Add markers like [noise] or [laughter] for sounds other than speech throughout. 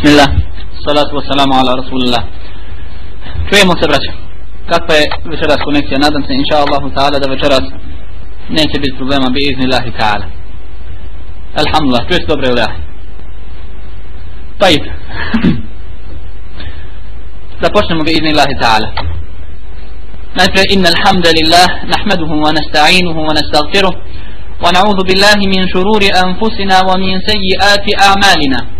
Bismillah, salatu wa salamu ala rasulillah. Čujemo se, braće. Kakva je večeras konekcija? Nadam se, inša Allahu ta'ala, da večeras neće biti problema bi izni Allahi ta'ala. Alhamdulillah, čuje se dobro ili ja? طيب Započnemo bi izni Allahi ta'ala. Najprej, inna alhamdulillah, nahmaduhu wa nasta'inuhu wa nasta'gfiruh, ونعوذ بالله من شرور أنفسنا ومن سيئات أعمالنا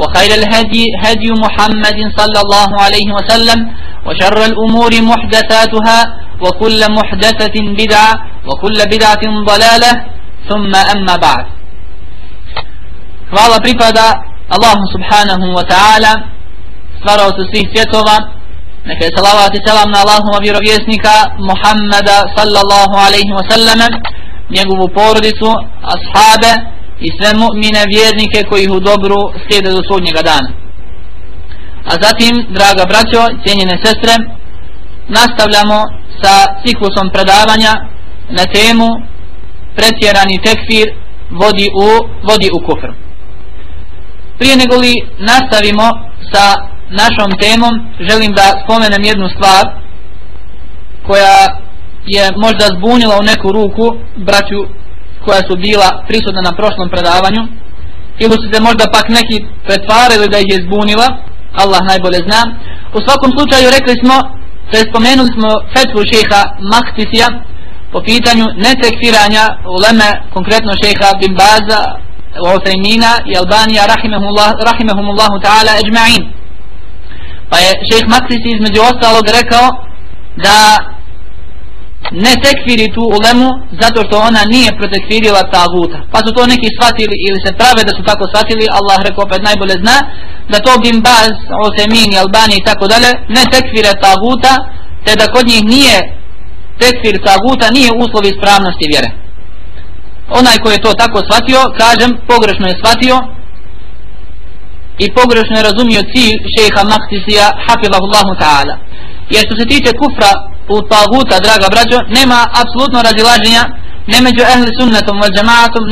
وخير الهدي هدي محمد صلى الله عليه وسلم وشر الأمور محدثاتها وكل محدثة بدعة وكل بدعة ضلالة ثم أما بعد Hvala pripada Allahu subhanahu wa ta'ala stvarao se svih svjetova neka je salavat i selam na Allahuma vjerovjesnika Muhammada sallallahu alaihi wa sallam njegovu porodicu, ashabe i sve mu'mine vjernike koji ih u dobru slijede do sudnjega dana. A zatim draga braćo, cijenjene sestre nastavljamo sa ciklusom predavanja na temu pretjerani tekfir vodi u, vodi u kufr. Prije nego li nastavimo sa našom temom želim da spomenem jednu stvar koja je možda zbunila u neku ruku braću koja su bila prisutna na prošlom predavanju ili su se možda pak neki pretvarili da ih je zbunila Allah najbolje zna. U svakom slučaju rekli smo se spomenuli smo fetvu šeha Mahtisija po pitanju netekfiranja uleme konkretno šeha Bimbaza Uthajmina i Albanija rahimahumullah, rahimahumullahu ta'ala ejma'in pa je šejh Mahtisi između ostalog rekao da ne tekfiri tu ulemu zato što ona nije protekfirila taguta. Pa su to neki shvatili ili se prave da su tako shvatili Allah rekao opet najbolje zna da to bin Baz, Osemin, Albani i tako dalje ne tekfire taguta te da kod njih nije tekfir taguta nije uslov ispravnosti vjere. Onaj koji je to tako shvatio kažem pogrešno je shvatio i pogrešno je razumio cilj šeha Maktisija hafidahullahu ta'ala. Jer što se tiče kufra u taguta draga braćo nema apsolutno razilaženja ne među ehli sunnetom val džemaatom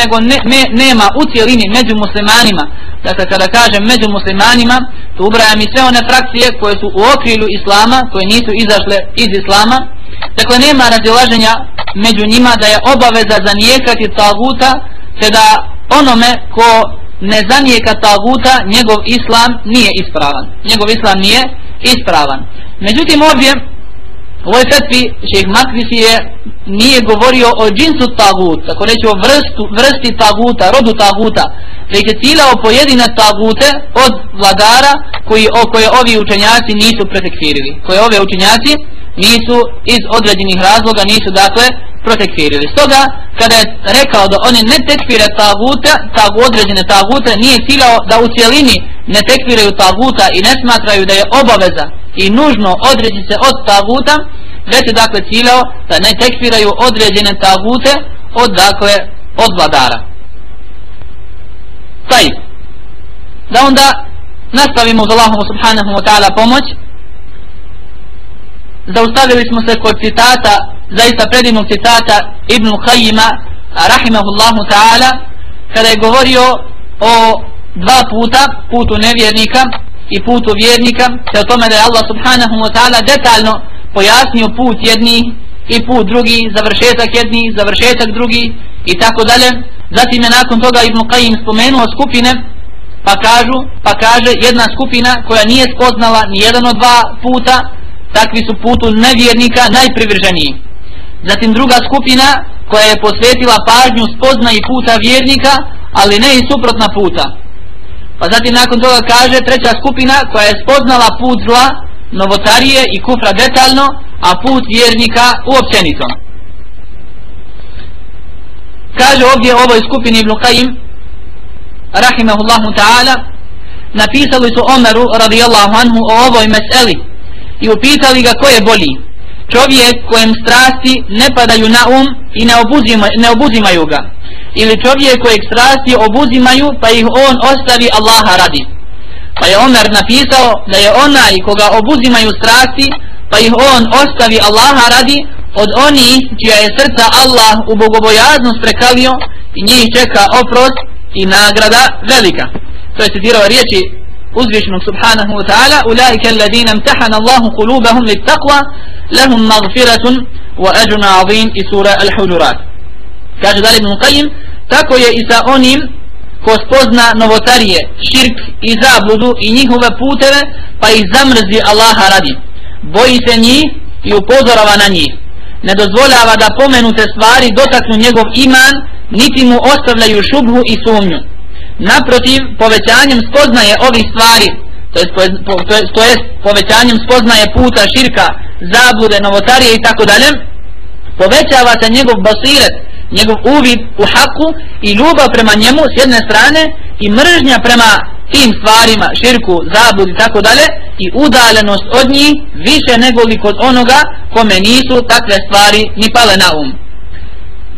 nego ne, ne, nema u cijelini među muslimanima. Dakle kada kažem među muslimanima tu ubrajam i sve one frakcije koje su u okrilju islama koje nisu izašle iz islama. Dakle nema razilaženja među njima da je obaveza zanijekati taguta te da onome ko ne zanijeka taguta njegov islam nije ispravan. Njegov islam nije ispravan. Međutim ovdje ovoj fetvi šeheh Makvisi je nije govorio o džinsu tagut tako reći o vrstu, vrsti taguta rodu taguta već je ciljao pojedine tagute od vladara koji, o koje ovi učenjaci nisu pretekfirili koje ove učenjaci nisu iz određenih razloga nisu dakle protekfirili. Stoga kada je rekao da oni ne tekfire taguta, tag, određene tagute, nije ciljao da u cijelini ne tekfiraju taguta i ne smatraju da je obaveza i nužno odreći se od taguta, već je dakle ciljao da ne tekfiraju određene tagute od dakle od vladara. Taj. Da onda nastavimo uz Allahom subhanahu wa ta'ala pomoć zaustavili smo se kod citata zaista predivnog citata Ibn Khayima rahimahullahu ta'ala kada je govorio o dva puta putu nevjernika i putu vjernika te o tome da je Allah subhanahu wa ta'ala detaljno pojasnio put jedni i put drugi završetak jedni završetak drugi i tako dalje. Zatim je nakon toga Ibn Qayyim spomenuo skupine pa kažu pa kaže jedna skupina koja nije spoznala ni jedan od dva puta takvi su putu nevjernika najprivrženiji zatim druga skupina koja je posvetila pažnju spozna i puta vjernika ali ne i suprotna puta. Pa zatim nakon toga kaže treća skupina koja je spoznala put zla novotarije i kufra detaljno a put vjernika uopćenito. Kaže ovdje ovoj skupini Ibn Qajim, rahimahullahu ta'ala napisali su Omeru radijallahu anhu o ovoj meseli i upitali ga ko je bolji čovjek kojem strasti ne padaju na um i ne, obuzima, ne obuzimaju ga. Ili čovjek kojeg strasti obuzimaju pa ih on ostavi Allaha radi. Pa je Omer napisao da je onaj koga obuzimaju strasti pa ih on ostavi Allaha radi od onih čija je srca Allah u bogobojaznost prekalio i njih čeka oprost i nagrada velika. To je citirao riječi uzvišenog subhanahu wa ta'ala ulaika alladina amtahana Allahu kulubahum lit taqwa lahum magfiratun wa ajrun azim i sura al-hujurat. Kaže dalje ibn Qayyim tako je i sa onim ko spozna novotarije širk i zabludu i njihove puteve pa ih zamrzi Allaha radi. Boji se njih i upozorava na njih. Ne dozvoljava da pomenute stvari dotaknu njegov iman niti mu ostavljaju šubhu i sumnju naprotiv povećanjem spoznaje ovih stvari to jest, po, to, jest, to jest povećanjem spoznaje puta širka zablude, novotarije i tako dalje povećava se njegov basiret njegov uvid u haku i ljubav prema njemu s jedne strane i mržnja prema tim stvarima, širku, zablud i tako dalje i udaljenost od njih više nego li kod onoga kome nisu takve stvari ni pale na um.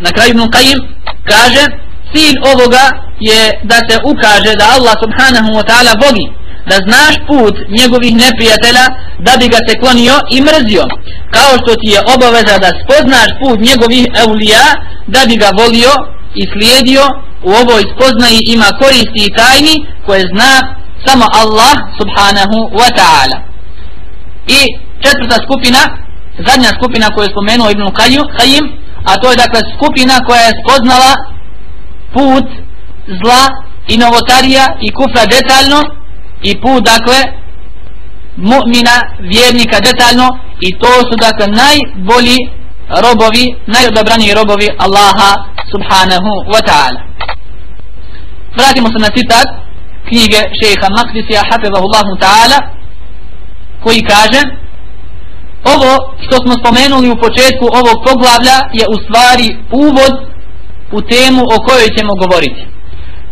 Na kraju Ibn Qayyim kaže cilj ovoga je da se ukaže da Allah subhanahu wa ta'ala voli da znaš put njegovih neprijatelja da bi ga se klonio i mrzio. Kao što ti je obaveza da spoznaš put njegovih eulija da bi ga volio i slijedio u ovoj spoznaji ima koristi i tajni koje zna samo Allah subhanahu wa ta'ala. I četvrta skupina zadnja skupina koju je spomenuo Ibn Qayyim a to je dakle skupina koja je spoznala put zla i novotarija i kufra detaljno i put dakle mu'mina vjernika detaljno i to su dakle najbolji robovi najodobraniji robovi Allaha subhanahu wa ta'ala. Vratimo se na citat knjige šeha Maqdisija hafizahullahu ta'ala koji kaže ovo što smo spomenuli u početku ovog poglavlja je u stvari uvod u temu o kojoj ćemo govoriti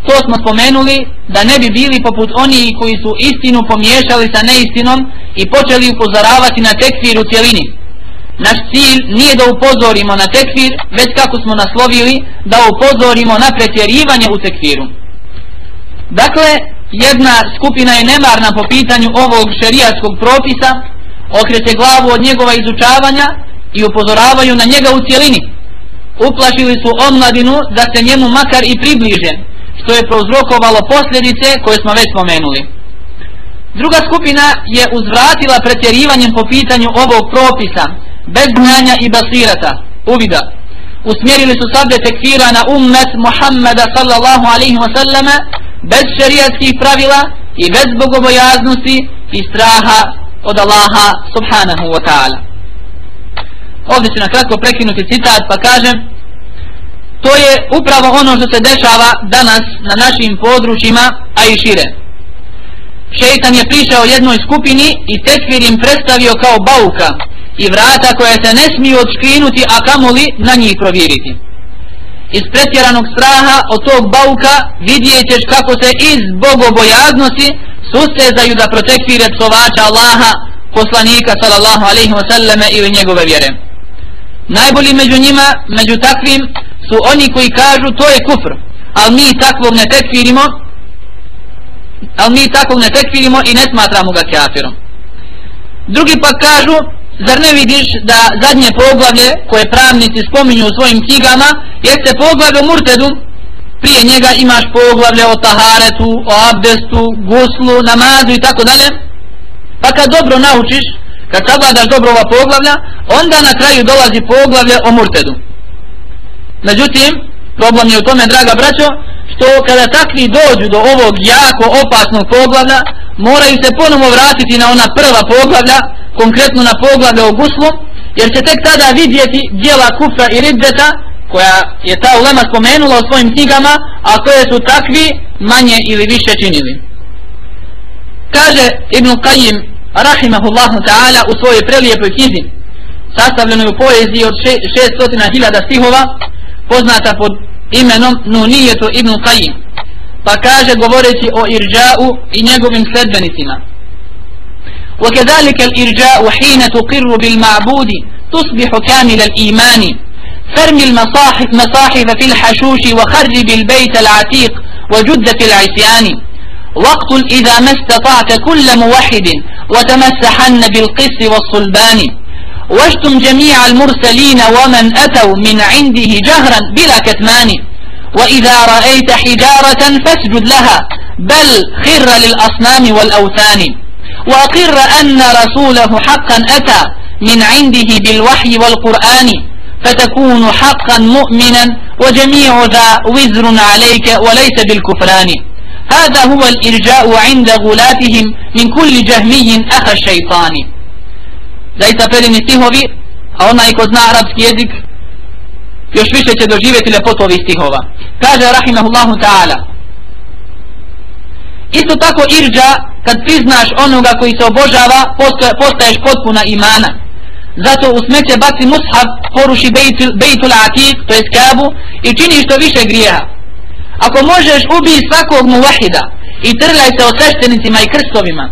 to smo spomenuli da ne bi bili poput oni koji su istinu pomiješali sa neistinom i počeli upozoravati na tekfir u cijelini. Naš cilj nije da upozorimo na tekfir, već kako smo naslovili, da upozorimo na pretjerivanje u tekfiru. Dakle, jedna skupina je nemarna po pitanju ovog šerijatskog propisa, okreće glavu od njegova izučavanja i upozoravaju na njega u cijelini. Uplašili su omladinu da se njemu makar i približe, što je prouzrokovalo posljedice koje smo već spomenuli. Druga skupina je uzvratila pretjerivanjem po pitanju ovog propisa, bez znanja i basirata, uvida. Usmjerili su sabde tekfira na ummet Muhammeda sallallahu alaihi wasallama, bez šerijatskih pravila i bez bogobojaznosti i straha od Allaha subhanahu wa ta'ala. Ovdje ću na kratko prekinuti citat pa kažem To je upravo ono što se dešava danas na našim područjima, a i šire. Šeitan je prišao jednoj skupini i tekvir im predstavio kao bauka i vrata koja se ne smiju odškrinuti, a kamoli na njih provjeriti. Iz pretjeranog straha od tog bauka vidjet ćeš kako se iz bogobojaznosti sustezaju da protekvire psovača Allaha, poslanika sallallahu alaihi wa sallame ili njegove vjere. Najbolji među njima, među takvim, su oni koji kažu to je kufr. Ali mi takvog ne tekfirimo ali mi takvog ne tekfirimo i ne smatramo ga kafirom. Drugi pa kažu zar ne vidiš da zadnje poglavlje koje pravnici spominju u svojim knjigama jeste poglavlje o murtedu? Prije njega imaš poglavlje o taharetu o abdestu, guslu, namazu i tako dalje. Pa kad dobro naučiš kad savladaš dobro ova poglavlja onda na kraju dolazi poglavlje o murtedu. Međutim, problem je u tome, draga braćo, što kada takvi dođu do ovog jako opasnog poglavlja moraju se ponovo vratiti na ona prva poglavlja konkretno na poglavlje o guslu jer će tek tada vidjeti dijela kufra i riddeta koja je ta ulema spomenula u svojim knjigama a koje su takvi manje ili više činili. Kaže Ibn Qajim rahimahullahu ta'ala u svojoj prelijepoj knjizi sastavljenoj u poeziji od 600.000 stihova poznata pod imenom Nunijetu Ibn Qayyim pa kaže govoreći o irđa'u i njegovim sledbenicima وكذلك الإرجاء حين تقر بالمعبود تصبح كامل الإيمان فرمي المصاحف مصاحف في الحشوش وخرب البيت العتيق وجد في العصيان واقتل إذا ما استطعت كل موحد وتمسحن بالقس والصلبان. واشتم جميع المرسلين ومن أتوا من عنده جهرا بلا كتمان. وإذا رأيت حجارة فاسجد لها بل خر للأصنام والأوثان. وأقر أن رسوله حقا أتى من عنده بالوحي والقرآن. فتكون حقا مؤمنا وجميع ذا وزر عليك وليس بالكفران. هذا هو الإرجاء عند غلاتهم من كل جهمي أخ الشيطان zaista predivni stihovi, a onaj ko zna arapski jezik, još više će doživjeti lepotu ovih stihova. Kaže Rahimahullahu ta'ala, Isto tako irđa, kad priznaš onoga koji se obožava, postaješ potpuna imana. Zato u smeće baci mushaf, poruši bejtul, bejtul atik, to je skabu, i čini što više grijeha. Ako možeš, ubij svakog muvahida i trljaj se o sveštenicima i krstovima,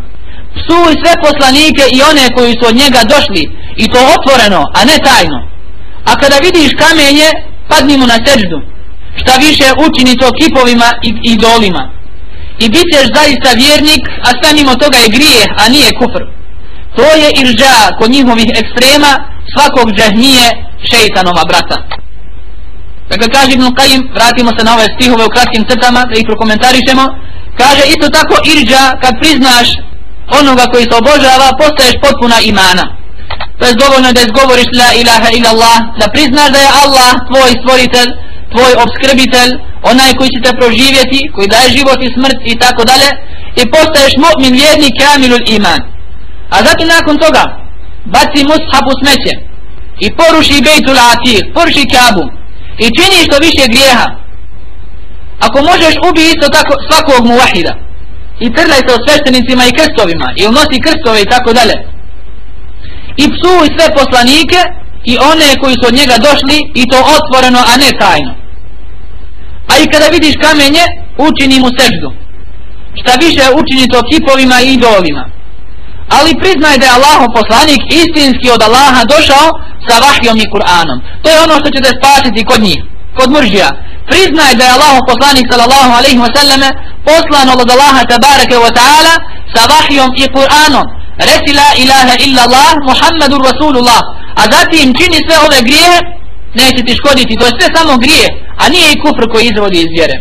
psuj sve poslanike i one koji su od njega došli i to otvoreno, a ne tajno. A kada vidiš kamenje, padni mu na seždu. Šta više učini to kipovima i idolima. I bit ćeš zaista vjernik, a sve mimo toga je grijeh, a nije kufr. To je irđa kod njihovih ekstrema svakog džahnije šeitanova brata. Dakle, kaže Ibn Qajim, vratimo se na ove stihove u kratkim crtama, da ih prokomentarišemo. Kaže, isto tako irđa, kad priznaš onoga koji se obožava, postaješ potpuna imana. To je dovoljno da izgovoriš la ilaha ila Allah, da priznaš da je Allah tvoj stvoritelj, tvoj obskrbitelj, onaj koji će te proživjeti, koji daje život i smrt i tako dalje, i postaješ mu'min vjerni kamilul iman. A zatim nakon toga, baci mushab u smeće i poruši bejtul atir, poruši kabu i čini što više grijeha. Ako možeš ubi isto tako svakog muvahida, i trlaj se o sveštenicima i krstovima. I unosi krstove i tako dalje. I psuj sve poslanike i one koji su od njega došli i to otvoreno a ne tajno. A i kada vidiš kamenje učini mu seždu. Šta više učini to kipovima i idolima ali priznaj da je Allahov poslanik istinski od Allaha došao sa vahjom i Kur'anom. To je ono što će te spasiti kod njih kod mržija priznaj da je Allahov poslanik sallallahu alaihi wa sallame poslan od Allaha tabaraka wa ta'ala sa vahjom i Kur'anom. Reci la ilaha illa Allah Muhammadur Rasulullah. A zatim čini sve ove grije neće ti škoditi. To je sve samo grije a nije i kufr koji izvodi iz vjere.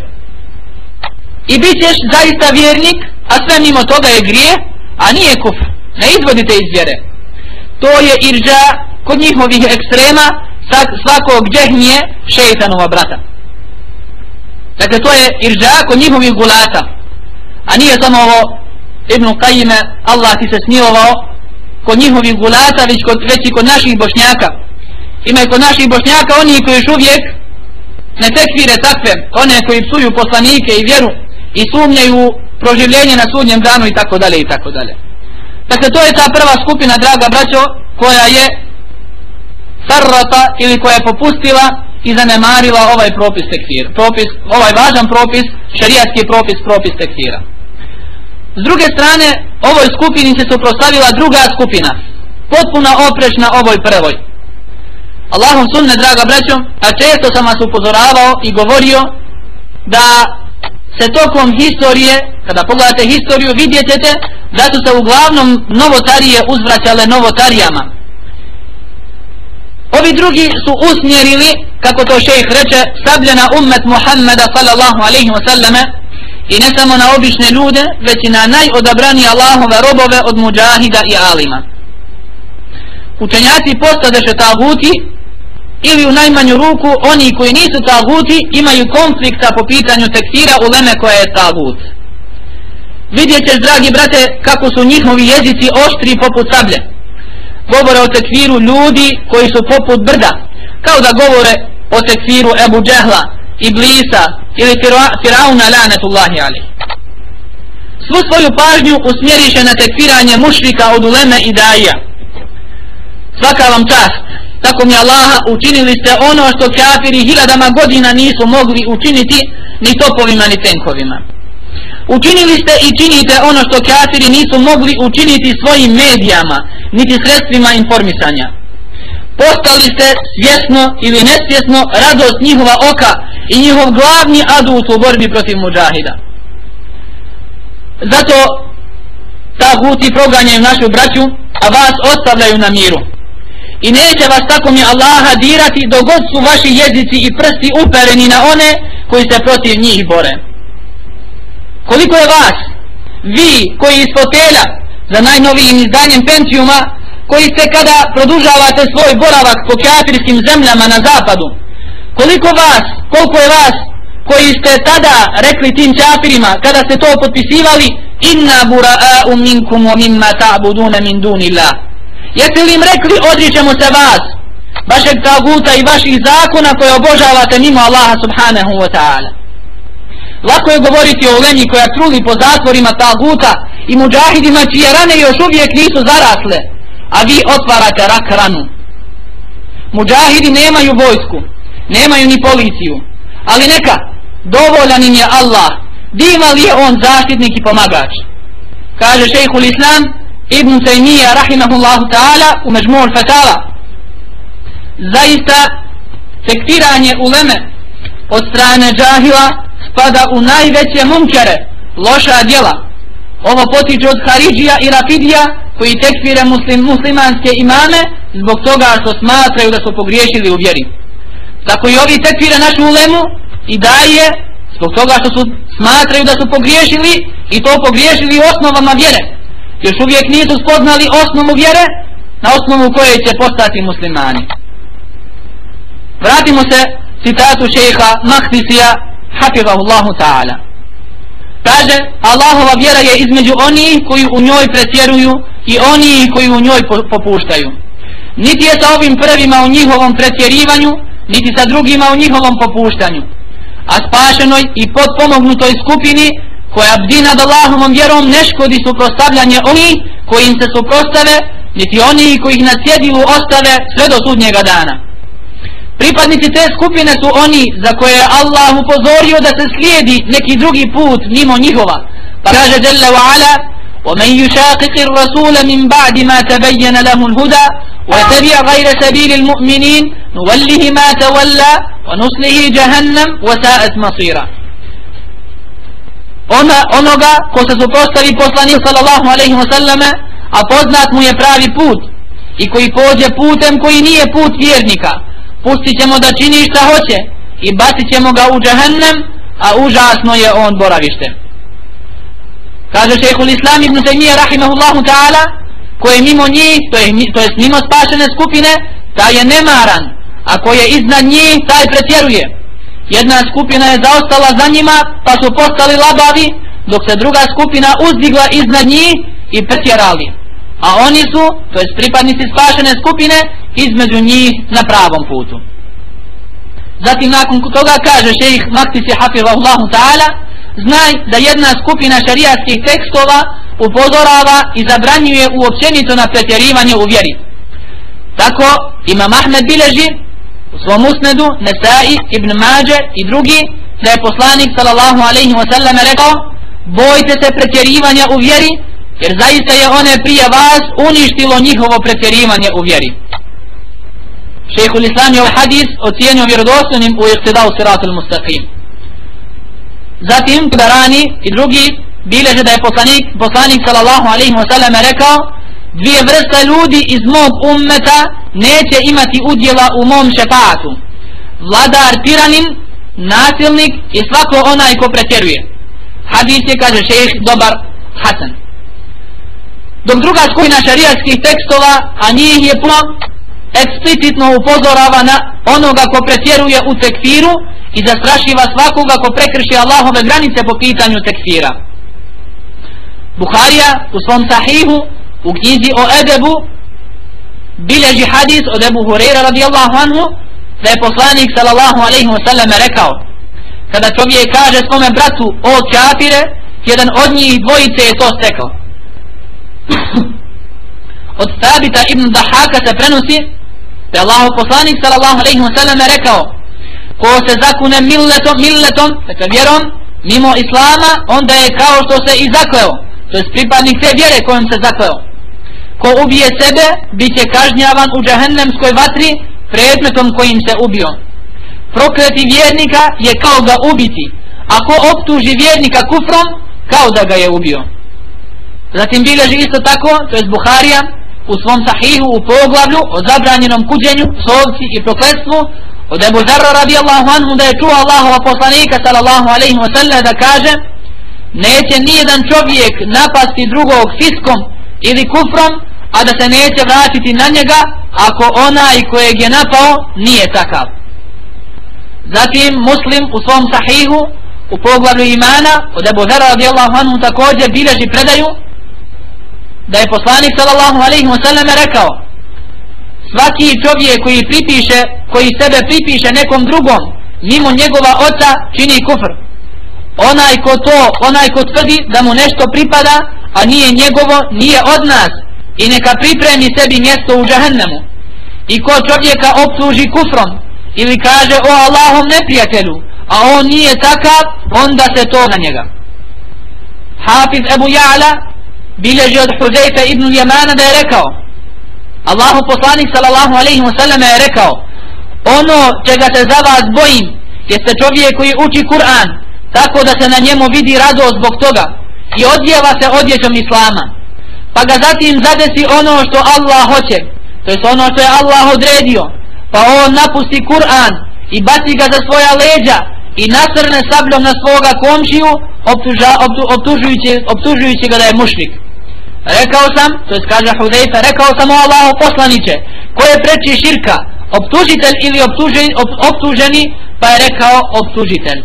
I bit ćeš zaista vjernik a sve mimo toga je grije a nije kufr ne izvodite iz vjere to je irđa kod njihovih ekstrema svakog džehnije šeitanova brata Dakle, to je irđa kod njihovih gulata. A nije samo ovo Ibn Qajime, Allah ti se smilovao kod njihovih gulata, već, kod, već i kod naših bošnjaka. Ima i kod naših bošnjaka oni koji još uvijek ne tekvire takve, one koji psuju poslanike i vjeru i sumnjaju proživljenje na sudnjem danu i tako dalje i tako dalje. Dakle, to je ta prva skupina, draga braćo, koja je sarrata ili koja je popustila i zanemarila ovaj propis tekfira. Propis, ovaj važan propis, šarijatski propis, propis tekfira. S druge strane, ovoj skupini se suprostavila druga skupina, potpuna oprešna ovoj prvoj. Allahum sunne, draga braćo, a često sam vas upozoravao i govorio da se tokom historije, kada pogledate historiju, vidjet ćete da su se uglavnom novotarije uzvraćale novotarijama. Ovi drugi su usmjerili, kako to šejh reče, sabljena ummet Muhammeda sallallahu alaihi wa sallame i ne samo na obične ljude, već i na najodabrani Allahove robove od muđahida i alima. Učenjaci postadeše taguti ili u najmanju ruku oni koji nisu taguti imaju konflikta po pitanju tekfira u leme koja je tagut. Vidjet ćeš, dragi brate, kako su njihovi jezici oštri poput sablje. Govore o tekfiru ljudi koji su poput brda, kao da govore o tekfiru Ebu Džehla, Iblisa ili Firauna lanetullahi ali. Svu svoju pažnju usmjeriše na tekfiranje mušrika od uleme i daija. Svaka vam čast, tako mi Allaha učinili ste ono što kafiri hiljadama godina nisu mogli učiniti ni topovima ni tenkovima. Učinili ste i činite ono što kafiri nisu mogli učiniti svojim medijama, niti sredstvima informisanja. Postali ste svjesno ili nesvjesno radost njihova oka i njihov glavni adut u borbi protiv muđahida. Zato ta guti proganjaju našu braću, a vas ostavljaju na miru. I neće vas tako mi Allaha dirati dogod su vaši jezici i prsti upereni na one koji se protiv njih bore. Koliko je vas, vi koji iz fotelja za najnovijim izdanjem Pentiuma, koji ste kada produžavate svoj boravak po kafirskim zemljama na zapadu, koliko vas, koliko je vas koji ste tada rekli tim kafirima kada ste to potpisivali inna bura'a'u minkum wa mimma ta'buduna min dunillah jeste li im rekli odričemo se vas vašeg taguta i vaših zakona koje obožavate mimo Allaha subhanahu wa ta'ala? Lako je govoriti o ulemi koja truli po zatvorima taguta i muđahidima čije rane još uvijek nisu zarasle a vi otvarate rak ranu. Muđahidi nemaju vojsku nemaju ni policiju ali neka dovoljan im je Allah divan li je on zaštitnik i pomagač? Kaže šejhul islam ibn Taymiyyah rahimahullahu ta'ala u Mežmur fatala zaista sektiranje uleme od strane džahila spada u najveće munkere loša djela. Ovo potiče od Haridžija i Rafidija koji tekfire muslim, muslimanske imame zbog toga što smatraju da su pogriješili u vjeri. Tako i ovi tekfire našu ulemu i daje zbog toga što su smatraju da su pogriješili i to pogriješili osnovama vjere još uvijek nisu spoznali osnovu vjere na osnovu koje će postati muslimani. Vratimo se citatu šeha Mahdisija hafizahullahu ta'ala. Kaže Allahova vjera je između onih koji u njoj pretjeruju i oni koji u njoj popuštaju. Niti je sa ovim prvima u njihovom pretjerivanju niti sa drugima u njihovom popuštanju. A spašenoj i podpomognutoj skupini koja bdi nad Allahovom vjerom ne škodi suprostavljanje oni koji im se suprostave niti oni koji ih na cjedilu ostave sve do sudnjega dana pripadnici te skupine su oni za koje je Allah upozorio da se slijedi neki drugi put mimo njihova pa kaže Jalla wa ala ومن يشاقق الرسول من بعد ما تبين له الهدى ويتبع غير سبيل المؤمنين نوله ما تولى ونصله جهنم وساءت مصيرا ona, onoga ko se suprostavi poslanih sallallahu alaihi wasallame a poznat mu je pravi put i koji pođe putem koji nije put vjernika. Pustit ćemo da čini šta hoće i bacit ćemo ga u džahennem a užasno je on boravište. Kaže šehhul islam ibn Taymiye rahimahullahu ta'ala ko je mimo njih to je, to je mimo spašene skupine taj je nemaran a ko je iznad njih taj pretjeruje jedna skupina je zaostala za njima pa su postali labavi dok se druga skupina uzdigla iznad njih i pretjerali a oni su to jest pripadnici spašene skupine između njih na pravom putu zatim nakon toga kaže šejih Maktisi hafizahullahu ta'ala znaj da jedna skupina šarijatskih tekstova upozorava i zabranjuje uopćenito na pretjerivanje u vjeri. Tako ima Ahmed bileži u svom usnedu, Nesai, Ibn Mađe i drugi, da je poslanik sallallahu alaihi wasallam rekao bojte se pretjerivanja u vjeri jer zaista je one prije vas uništilo njihovo pretjerivanje u vjeri. Šehhul Islam je ovaj hadis ocijenio vjerodostojnim u ihtidau siratul mustaqim zatim Kudarani i drugi bileže da je poslanik, poslanik sallallahu alaihi wasallam rekao dvije vrste ljudi iz mog ummeta neće imati udjela u mom šefatu. Vladar tiranin nasilnik i svako onaj ko pretjeruje. Hadis je kaže šejh dobar hasan. Dok druga skupina šarijatskih tekstova a njih je puno eksplicitno upozorava na onoga ko pretjeruje u tekfiru i zastrašiva svakoga ko prekrši Allahove granice po pitanju tekfira. Buharija u svom sahihu u knjizi o Edebu bilježi hadis od Ebu Hureyra radijallahu anhu da je poslanik sallallahu alaihi wa sallam rekao kada čovjek kaže svome bratu o kafire jedan od njih dvojice je to stekao. [clears throat] Od Sabita ibn Dahaka se prenosi da je Allahu poslanik sallallahu alaihi wa sallam rekao ko se zakune milletom, milletom dakle vjerom mimo Islama onda je kao što se i zakleo to je pripadnik te vjere kojom se zakleo ko ubije sebe bit će kažnjavan u džahennemskoj vatri predmetom kojim se ubio. Prokleti vjernika je kao ga ubiti. Ako optuži vjernika kufrom kao da ga je ubio. Zatim bileži isto tako to je Buharija u svom sahihu u poglavlju o zabranjenom kuđenju, sovci i prokletstvu od Ebu Zarra radijallahu anhu da je čuo Allahova poslanika sallallahu alaihi wa sallam da kaže neće nijedan čovjek napasti drugog fiskom ili kufrom a da se neće vratiti na njega ako onaj kojeg je napao nije takav. Zatim muslim u svom sahihu u poglavlju imana od Ebu Zarra radijallahu anhu također bileži predaju da je poslanik sallallahu alejhi ve sellem rekao svaki čovjek koji pripiše koji sebe pripiše nekom drugom mimo njegova oca čini kufr. Onaj ko to onaj ko tvrdi da mu nešto pripada a nije njegovo nije od nas. I neka pripremi sebi mjesto u džahennemu. I ko čovjeka obsluži kufrom ili kaže o Allahom neprijatelju a on nije takav onda se to na njega. Hafiz Ebu Ja'la bilježi od Huzeyfe ibn Jemana da je rekao Allahu poslanik sallallahu alaihi wa sallam je rekao ono čega se za vas bojim jeste čovjek koji uči Kur'an tako da se na njemu vidi radost zbog toga i odjeva se odjećom Islama. Pa ga zatim zadesi ono što Allah hoće to je ono što je Allah odredio. Pa on napusti Kur'an i baci ga za svoja leđa i nasrne sabljom na svoga komšiju optuža, optu, optužujući, optužujući ga da je mušnik rekao sam, to je kaže Hudejfa, rekao sam o Allahu poslaniće, ko je preči širka, optužitelj ili optuženi, op, optuženi, pa je rekao optužitelj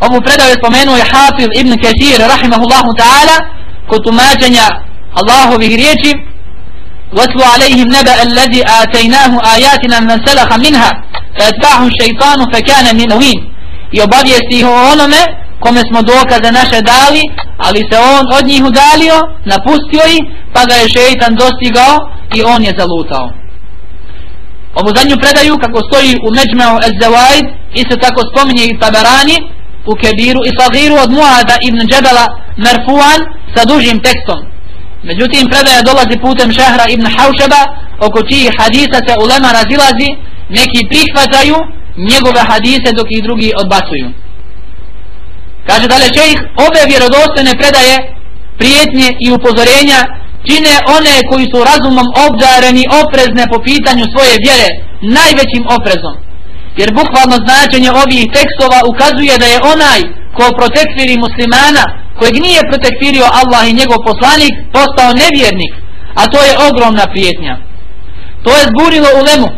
Ovu predaju je spomenuo je Hafil ibn Kathir, rahimahullahu ta'ala, kod tumačenja Allahovih riječi, واتلو عليهم نبأ الذي آتيناه آياتنا من سلخ منها فأتبعه الشيطان فكان من وين يبavijesti ih o onome kome smo dokaze naše dali, ali se on od njih udalio, napustio ih, pa ga je šeitan dostigao i on je zalutao. Ovu zadnju predaju, kako stoji u Međmeo Ezzewaid, isto tako spominje i Tabarani, u Kebiru i Sagiru od Muada ibn Džebela Merfuan sa dužim tekstom. Međutim, predaja dolazi putem Šehra ibn Haušeba, oko čiji hadisa se ulema razilazi, neki prihvataju njegove hadise dok ih drugi odbacuju. Kaže dalje šejh, ove vjerodostojne predaje, prijetnje i upozorenja čine one koji su razumom obdareni oprezne po pitanju svoje vjere najvećim oprezom. Jer bukvalno značenje ovih tekstova ukazuje da je onaj ko protekfiri muslimana, kojeg nije protekfirio Allah i njegov poslanik, postao nevjernik, a to je ogromna prijetnja. To je zburilo u lemu,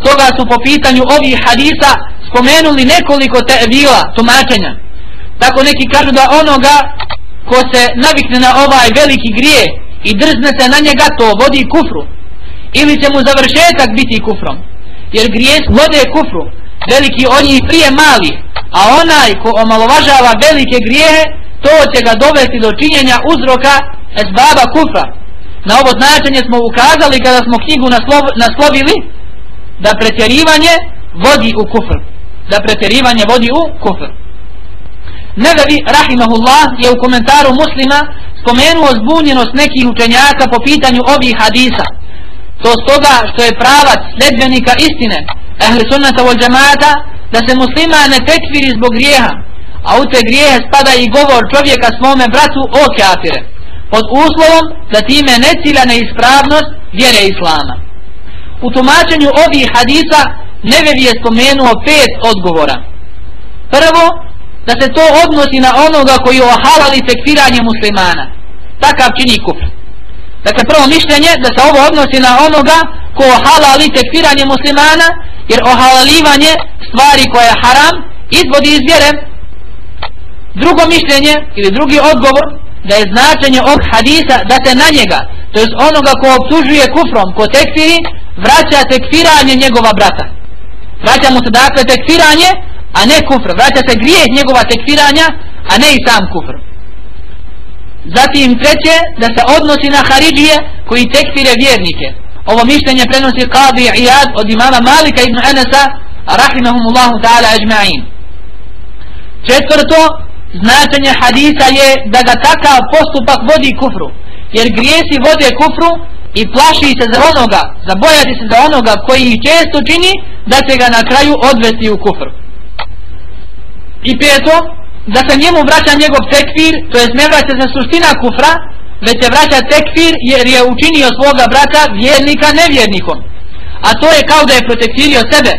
stoga su po pitanju ovih hadisa spomenuli nekoliko tevila, tumačenja. Tako neki kažu da onoga ko se navikne na ovaj veliki grije i drzne se na njega to vodi kufru. Ili će mu završetak biti kufrom. Jer grije vode kufru. Veliki on je prije mali. A onaj ko omalovažava velike grijehe to će ga dovesti do činjenja uzroka esbaba kufra. Na ovo značenje smo ukazali kada smo knjigu naslov, naslovili da pretjerivanje vodi u kufr. Da pretjerivanje vodi u kufr. Nevevi, rahimahullah, je u komentaru muslima spomenuo zbunjenost nekih učenjaka po pitanju ovih hadisa. To stoga što je pravac sledbenika istine, ehli sunnata vol džemata, da se muslima ne tekviri zbog grijeha, a u te grijehe spada i govor čovjeka svome bratu o kafire, pod uslovom da time ne cilja neispravnost vjere Islama. U tumačenju ovih hadisa Nevevi je spomenuo pet odgovora. Prvo, da se to odnosi na onoga koji ohalali tekfiranje muslimana. Takav čini kufr. Dakle, prvo mišljenje da se ovo odnosi na onoga ko halali tekfiranje muslimana, jer ohalalivanje stvari koje je haram izvodi iz vjere. Drugo mišljenje ili drugi odgovor da je značenje ovog hadisa da se na njega, to je onoga ko obtužuje kufrom, ko tekfiri, vraća tekfiranje njegova brata. Vraća mu se dakle tekfiranje, a ne kufr. Vraća se grijeh njegova tekfiranja, a ne i sam kufr. Zatim treće, da se odnosi na Haridžije koji tekfire vjernike. Ovo mišljenje prenosi Qadi Iyad od imama Malika ibn Anasa, rahimahumullahu ta'ala ajma'in. Četvrto, značenje hadisa je da ga takav postupak vodi kufru. Jer grijesi vode kufru i plaši se za onoga, zabojati se za onoga koji ih često čini, da će ga na kraju odvesti u kufru. I peto, da se njemu vraća njegov tekfir, to jest ne vraća se suština kufra, već se vraća tekfir jer je učinio svoga brata vjernika nevjernikom. A to je kao da je protekfirio sebe.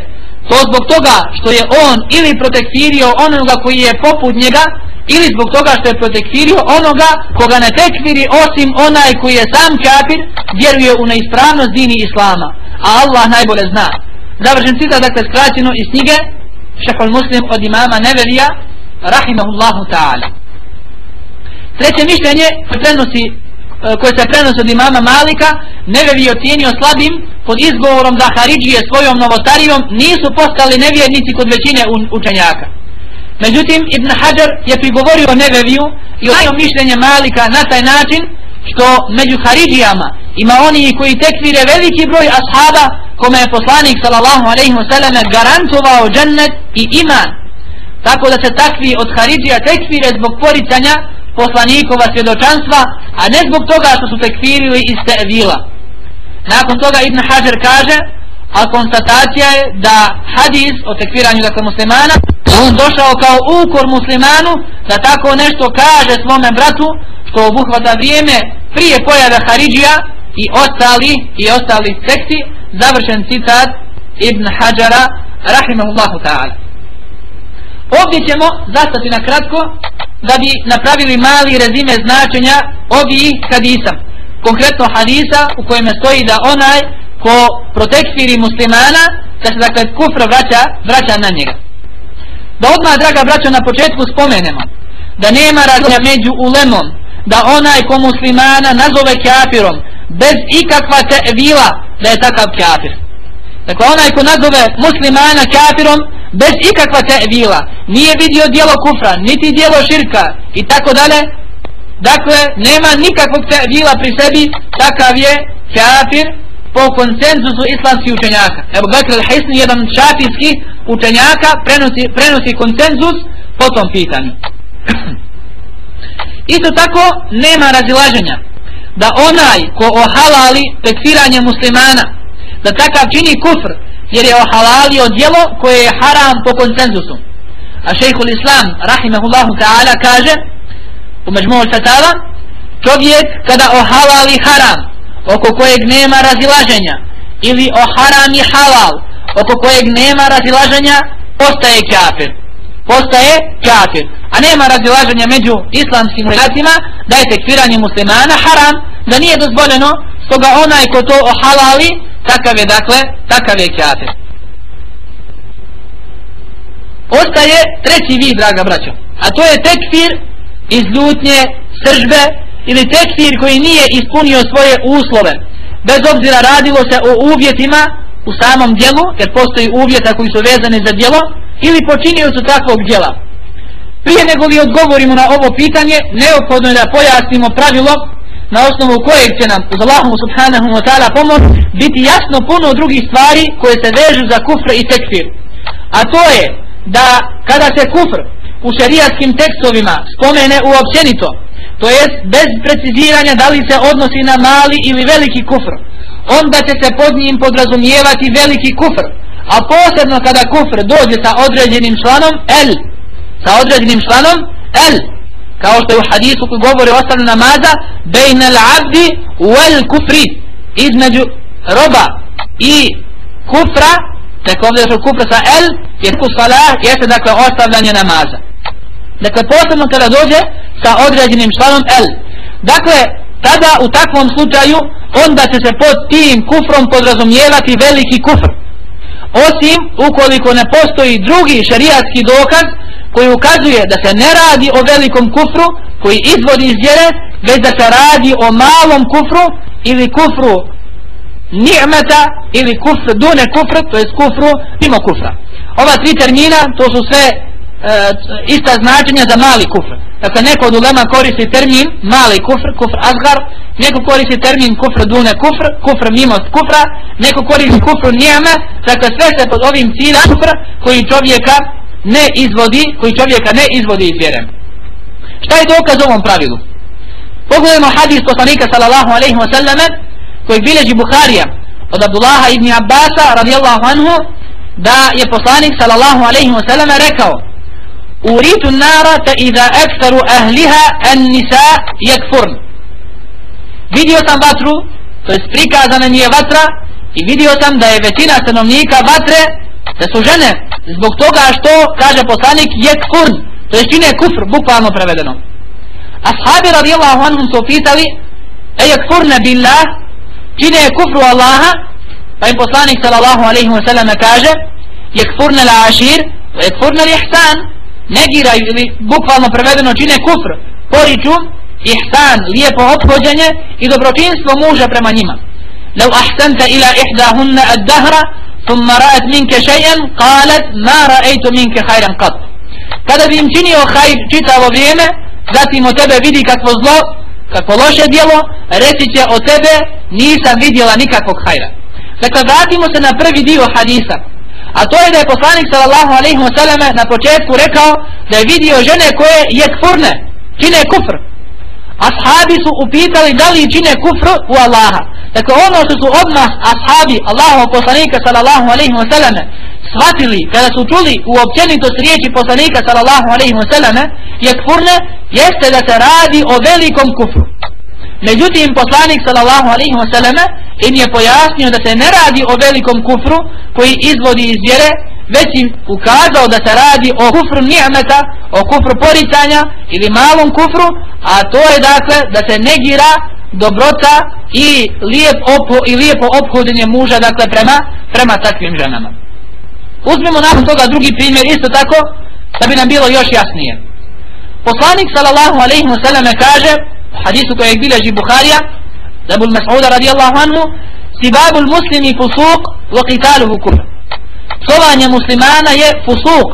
To zbog toga što je on ili protekfirio onoga koji je poput njega, ili zbog toga što je protekfirio onoga koga ne tekfiri osim onaj koji je sam kafir, vjeruje u neispravnost dini Islama. A Allah najbolje zna. Završen cita, dakle, skraćeno iz knjige, šehol muslim od imama Nevelija, rahimahullahu ta'ala. Treće mišljenje prenosi, e, koje se prenosi od imama Malika, Nevevi ocijenio slabim pod izgovorom da Haridžije svojom novotarijom nisu postali nevjernici kod većine učenjaka. Međutim, Ibn Hajar je prigovorio Neveviju i odio mišljenje Malika na taj način što među Haridžijama ima oni koji tekvire veliki broj ashaba kome je poslanik sallallahu alaihi wa sallam garantovao džennet i iman tako da se takvi od Haridžija tekfire zbog poricanja poslanikova svjedočanstva a ne zbog toga što su tekfirili iz tevila. Nakon toga Ibn Hajar kaže a konstatacija je da hadis o tekfiranju dakle muslimana on došao kao ukor muslimanu da tako nešto kaže svome bratu što obuhvata vrijeme prije pojave Haridžija i ostali i ostali sekti završen citat Ibn Hajara rahimahullahu ta'ala ovdje ćemo zastati na kratko da bi napravili mali rezime značenja ovih hadisa. Konkretno hadisa u kojem stoji da onaj ko protekfiri muslimana da se dakle kufra vraća, vraća na njega. Da odmah draga braćo, na početku spomenemo da nema razlija među ulemom da onaj ko muslimana nazove kafirom bez ikakva tevila da je takav kafir. Dakle onaj ko nazove muslimana kafirom bez ikakva tevila nije vidio dijelo kufra niti dijelo širka i tako dalje dakle nema nikakvog tevila pri sebi takav je kafir po konsenzusu islamskih učenjaka. Evo Bekr al-Hisni, jedan šafijski učenjaka, prenosi, prenosi konsenzus po tom pitanju. [clears throat] Isto tako, nema razilaženja da onaj ko ohalali tekfiranje muslimana, da takav čini kufr, jer je ohalalio djelo koje je haram po konsenzusu. A šejhul islam, rahimahullahu ta'ala, kaže u međmu Fatava, čovjek kada ohalali haram, oko kojeg nema razilaženja ili o halal oko kojeg nema razilaženja postaje kafir postaje kafir a nema razilaženja među islamskim relatima da je tekfiranje muslimana haram da nije dozvoljeno stoga onaj ko to ohalali takav je dakle takav je kafir. Ostaje treći vid draga braćo a to je tekfir iz ljutnje sržbe ili tekfir koji nije ispunio svoje uslove bez obzira radilo se o uvjetima u samom dijelu jer postoji uvjeta koji su vezani za dijelo ili počinio su takvog dijela. Prije nego li odgovorimo na ovo pitanje neophodno je da pojasnimo pravilo na osnovu kojeg će nam uz Allahom subhanahu wa ta'ala pomoć biti jasno puno drugih stvari koje se vežu za kufr i tekfir. A to je da kada se kufr u šerijaskim tekstovima spomene uopćenito to jest bez preciziranja da li se odnosi na mali ili veliki kufr onda će se pod njim podrazumijevati veliki kufr. A posebno kada kufr dođe sa određenim članom el sa određenim članom el kao što je u hadisu koji govori o ostanu namaza bejna l'abdi wal kufri između roba i kufra tako ovdje je kufra sa el je kusala jeste dakle ostavljanje namaza. Dakle, posebno kada dođe sa određenim članom el. Dakle, tada u takvom slučaju onda će se pod tim kufrom podrazumijevati veliki kufr. Osim ukoliko ne postoji drugi šarijatski dokaz koji ukazuje da se ne radi o velikom kufru koji izvodi iz vjere već da se radi o malom kufru ili kufru ni'meta ili kufr dune kufra, to je kufru mimo kufra. Ova tri termina to su sve e, ista značenja za mali kufr. Dakle neko od ulema koristi termin mali kufr, kufr azgar neko koristi termin kufr dune kufr kufr mimo kufra neko koristi kufru ni'me dakle sve se pod ovim ciljem kufra koji čovjeka ne izvodi koji čovjeka ne izvodi iz vjere. Šta je dokaz ovom pravilu? Pogledajmo hadis poslanika sallallahu alaihi wa sallame koji bileži Bukharija od Abdullaha ibn Abbasa radijallahu anhu da je poslanik sallallahu alaihi wa sallame rekao uritu nara ta iza ekstaru ahliha an nisa yakfurn. Vidio sam vatru to je prikazana mi je vatra i vidio sam da je većina stanovnika vatre da su žene zbog toga što kaže poslanik yakfurn to je čine kufr bukvalno prevedeno ashabi radijallahu anhum su pitali e yakfurna billah čine kufru Allaha pa im poslanik sallallahu alaihi wa sallam kaže yakfurna la ashir wa yakfurna li ihsan negiraju ili bukvalno prevedeno čine kufr poriču ihsan lijepo obhođenje i dobročinstvo muža prema njima لو أحسنت إلى إحداهن الدهر ثم رأت منك شيئا قالت ما رأيت منك خيرا قط kada bi im činio hajr čitavo vrijeme zatim o tebe vidi kakvo zlo kakvo loše djelo reći će o tebe nisam vidjela nikakvog hajra dakle vratimo se na prvi dio hadisa a to je da je poslanik sallallahu alaihi wa sallam na početku rekao da je vidio žene koje je kfurne čine kufr ashabi su upitali da li čine kufr u Allaha. Dakle ono što su odmah ashabi Allahov poslanika sallallahu alaihi wa sallame shvatili kada su čuli u općenitost riječi poslanika sallallahu alaihi wa sallame je kfurne jeste da se radi o velikom kufru. Međutim, poslanik sallallahu alaihi wa sallame im je pojasnio da se ne radi o velikom kufru koji izvodi iz vjere, već im ukazao da se radi o kufru ni'meta, o kufru poricanja ili malom kufru, a to je dakle da se negira dobrota i, lijep opo, i lijepo obhodenje muža dakle prema, prema takvim ženama. Uzmimo nakon toga drugi primjer isto tako da bi nam bilo još jasnije. Poslanik sallallahu alaihi wa sallam kaže hadisu kojeg bileži Bukharija Abu Mas'uda radijallahu anhu Sibabul muslimi fusuq wa qitaluhu kufr Psovanje muslimana je fusuk,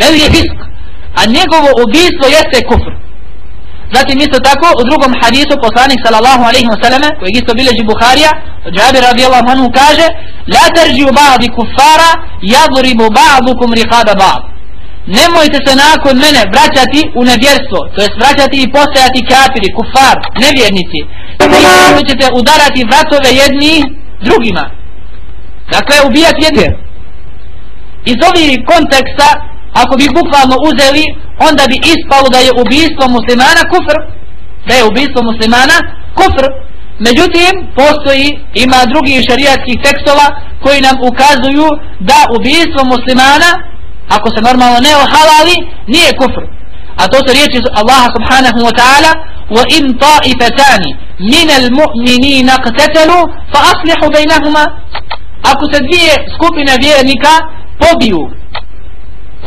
Veli je fisk A njegovo ubijstvo jeste kufr Zatim isto tako u drugom hadisu poslanik sallallahu alaihi wa sallam kojeg isto bileži Bukharija Džabir radijallahu anhu kaže La terži u ba'di kuffara Jadribu ba'dukum riqada ba'd nemojte se nakon mene vraćati u nevjerstvo, to jest vraćati i postajati kafiri, kufar, nevjernici. Vi ćete udarati vratove jedni drugima. Dakle, ubijati jedne Iz ovih konteksta, ako bi bukvalno uzeli, onda bi ispalo da je ubijstvo muslimana kufr, da je ubijstvo muslimana kufr. Međutim, postoji, ima drugih šarijatskih tekstova koji nam ukazuju da ubijstvo muslimana ako se normalno ne ohalali, nije kufr. A to su riječi Allaha subhanahu wa ta'ala وَإِن طَائِفَتَانِ مِنَ الْمُؤْمِنِينَ قْتَتَلُوا فَأَصْلِحُوا بَيْنَهُمَا Ako se dvije skupine vjernika pobiju,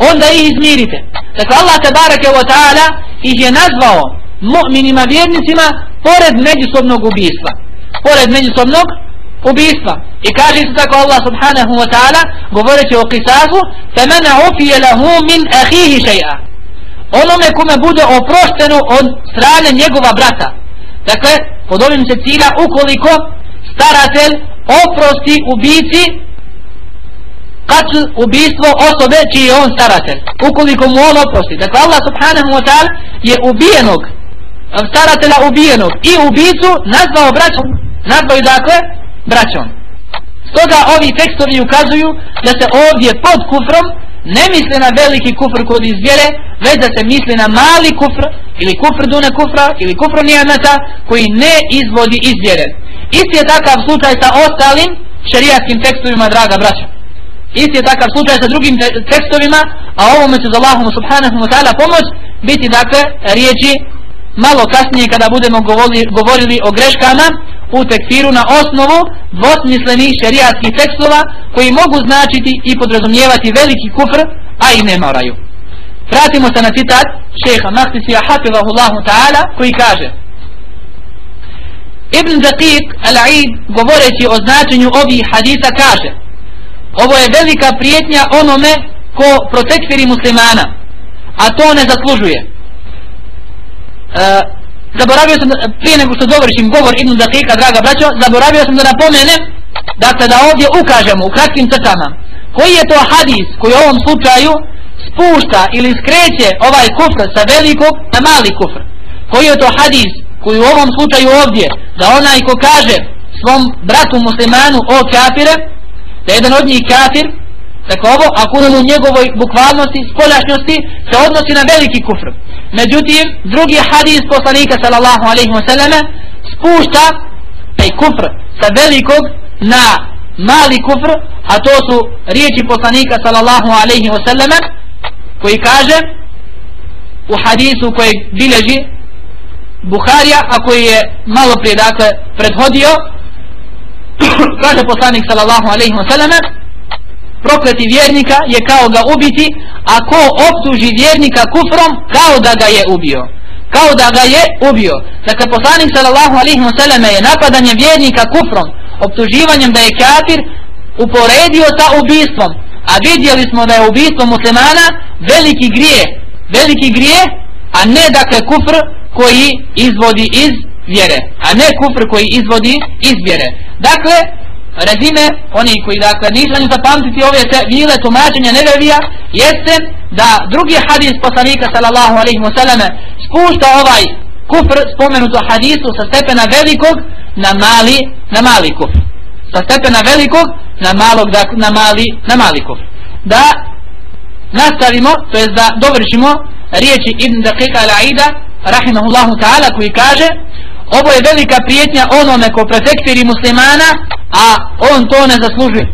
onda ih izmirite. Dakle, Allah tabaraka wa ta'ala ih je nazvao mu'minima vjernicima pored međusobnog ubijstva. Pored međusobnog ubijstva. I kaže se tako Allah subhanahu wa ta'ala govoreći o kisasu فَمَنَ عُفِيَ لَهُ مِنْ أَخِيهِ شَيْعَ Onome kome bude oprošteno od strane njegova brata. Dakle, pod ovim se cilja ukoliko staratelj oprosti ubici katl ubistvo osobe čiji je on staratelj. Ukoliko mu on oprosti. Dakle, Allah subhanahu wa ta'ala je ubijenog staratelja ubijenog i ubicu nazvao braćom nazvao dakle braćom. Stoga ovi tekstovi ukazuju da se ovdje pod kufrom ne misli na veliki kufr kod izvjere, već da se misli na mali kufr, ili kufr dune kufra, ili kufr nijemeta, koji ne izvodi izvjere. Isti je takav slučaj sa ostalim šerijatskim tekstovima, draga braća. Isti je takav slučaj sa drugim tekstovima, a ovome će za Allahom subhanahu wa ta'ala pomoć biti dakle riječi malo kasnije kada budemo govorili, govorili o greškama u tekfiru na osnovu dvosmislenih šerijatskih tekstova koji mogu značiti i podrazumijevati veliki kufr, a i ne moraju. Vratimo se na citat šeha Mahtisija Hafizahullahu ta'ala koji kaže Ibn Zaqiq al-Aid govoreći o značenju ovih hadisa kaže Ovo je velika prijetnja onome ko protekfiri muslimana a to ne zaslužuje. E, zaboravio sam prije nego što dovršim govor Ibn Zaqiqa draga braćo zaboravio sam da napomenem dakle da ovdje ukažemo u kratkim crtama koji je to hadis koji u ovom slučaju spušta ili skreće ovaj kufr sa velikog na mali kufr? Koji je to hadis koji u ovom slučaju ovdje da onaj ko kaže svom bratu muslimanu o kafire da jedan od njih kafir tako ovo ako u njegovoj bukvalnosti spoljašnjosti se odnosi na veliki kufr. Međutim drugi hadis poslanika sallallahu alaihi wa sallam spušta taj kufr sa velikog na mali kufr a to su riječi poslanika sallallahu alaihi wa sallam koji kaže u hadisu koji bileži Buharija a koji je malo prije dakle prethodio [coughs] kaže poslanik sallallahu alaihi wa sallam prokleti vjernika je kao ga ubiti a ko optuži vjernika kufrom kao da ga je ubio. Kao da ga je ubio. Dakle poslanik sallallahu alaihi wa sallam je napadanje vjernika kufrom optuživanjem da je kafir uporedio sa ubistvom. A vidjeli smo da je ubistvo muslimana veliki grije veliki grije a ne dakle kufr koji izvodi iz vjere a ne kufr koji izvodi iz vjere. Dakle rezime oni koji dakle nisu ni zapamtiti ove se vile tumačenja nevevija jeste da drugi hadis poslanika sallallahu alaihi wasallam spušta ovaj kufr spomenuto hadisu sa stepena velikog na mali na mali kufr. Sa stepena velikog na malog dakle, na mali na mali kufr. Da nastavimo to jest da dovršimo riječi Ibn Daqiqa al-Aida rahimahullahu ta'ala koji kaže ovo je velika prijetnja onome ko prefektiri muslimana a on to ne zaslužuje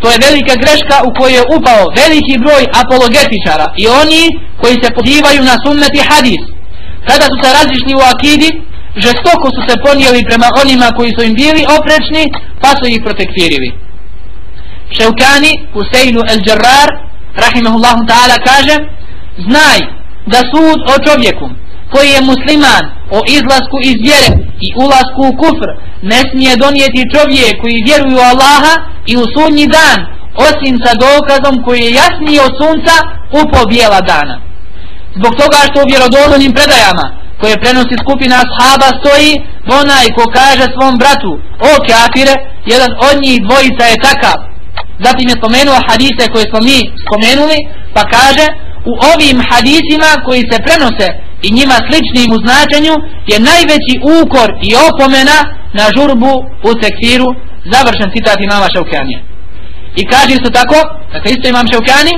to je velika greška u kojoj je upao veliki broj apologetičara i oni koji se pozivaju na sunnet i hadis kada su se različni u akidi žestoko su se ponijeli prema onima koji su im bili oprečni pa su ih protektirili. Ševkani Huseinu El Džarrar rahimahullahu ta'ala kaže znaj da sud o čovjeku koji je musliman o izlasku iz vjere i ulasku u kufr ne smije donijeti čovjek koji vjeruju Allaha i u sunji dan osim sa dokazom koji je jasniji od sunca u pobjela dana. Zbog toga što u vjerodolnim predajama koje prenosi skupina ashaba stoji onaj ko kaže svom bratu o kafire jedan od njih dvojica je takav. Zatim je spomenuo hadise koje smo mi spomenuli pa kaže u ovim hadisima koji se prenose i njima sličnim u značenju je najveći ukor i opomena na žurbu u tekfiru završen citat imama Šaukjanija i kaže isto tako dakle isto imam Šaukjani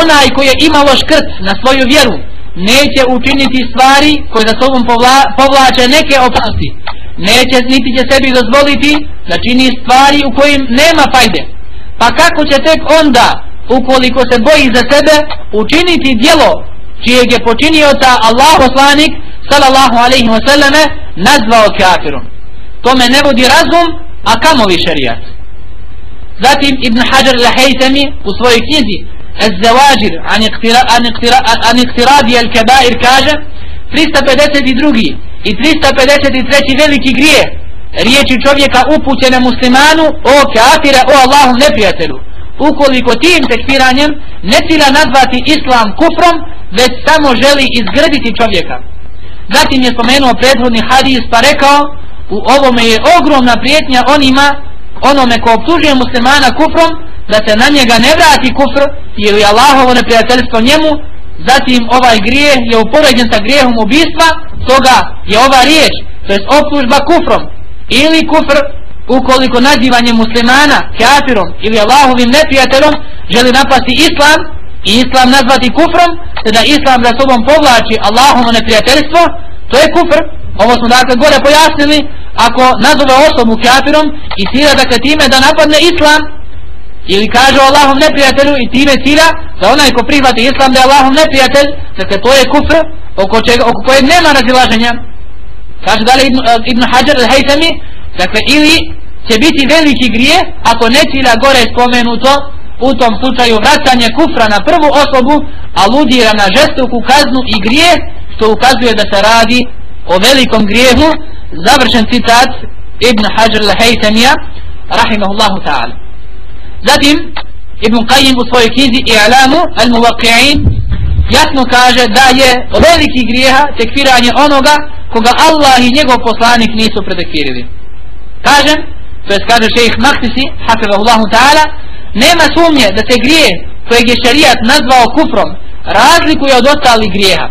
onaj koji je imalo škrt na svoju vjeru neće učiniti stvari koje za sobom povla, povlače neke opasnosti. Neće niti će sebi dozvoliti da čini stvari u kojim nema fajde. Pa kako će tek onda ukoliko se boji za sebe učiniti dijelo čijeg je počinio ta Allah poslanik sallallahu alaihi wa sallame nazvao kafirom tome ne vodi razum a kamovi šarijat zatim Ibn Hajar al-Haytami u svojoj knjizi الزواجر عن اقتراد الكبائر kaže 352 i 353 veliki grije riječi čovjeka upućene muslimanu o kafire o Allahom neprijatelju ukoliko tim tekfiranjem ne cilja nazvati islam kufrom već samo želi izgrditi čovjeka. Zatim je spomenuo prethodni hadis pa rekao u ovome je ogromna prijetnja onima onome ko obtužuje muslimana kufrom da se na njega ne vrati kufr jer je Allahovo neprijateljstvo njemu zatim ovaj grijeh je upoređen sa grijehom ubistva toga je ova riječ to je optužba kufrom. Ili kufr ukoliko nazivanje muslimana kafirom ili Allahovim neprijateljom želi napasti islam i islam nazvati kufrom te da islam za sobom povlači Allahovo neprijateljstvo to je kufr. Ovo smo dakle gore pojasnili. Ako nazove osobu kafirom i cilja dakle time da napadne islam ili kaže Allahom neprijatelju i time cilja da onaj ko prihvati islam da je Allahom neprijatelj dakle to je kufr oko, čega, oko kojeg nema razilaženja. Kaže dalje Ibn, Ibn Hajar al-Haytami dakle ili će biti veliki grije ako ne cilja gore spomenuto u tom slučaju vraćanje kufra na prvu osobu aludira na žestoku kaznu i grije što ukazuje da se radi o velikom grijehu završen citat Ibn Hajar al-Haytamija rahimahullahu ta'ala. Zatim Ibn Qayyim u svojoj knjizi I'lamu al-Muwaqi'in jasno kaže da je veliki grijeha tekfiranje onoga koga Allah i njegov poslanik nisu pretekfirili kažem to je kaže šejih Maktisi hafizahullahu ta'ala nema sumnje da se grije kojeg je šarijat nazvao kufrom razlikuje od ostalih grijeha.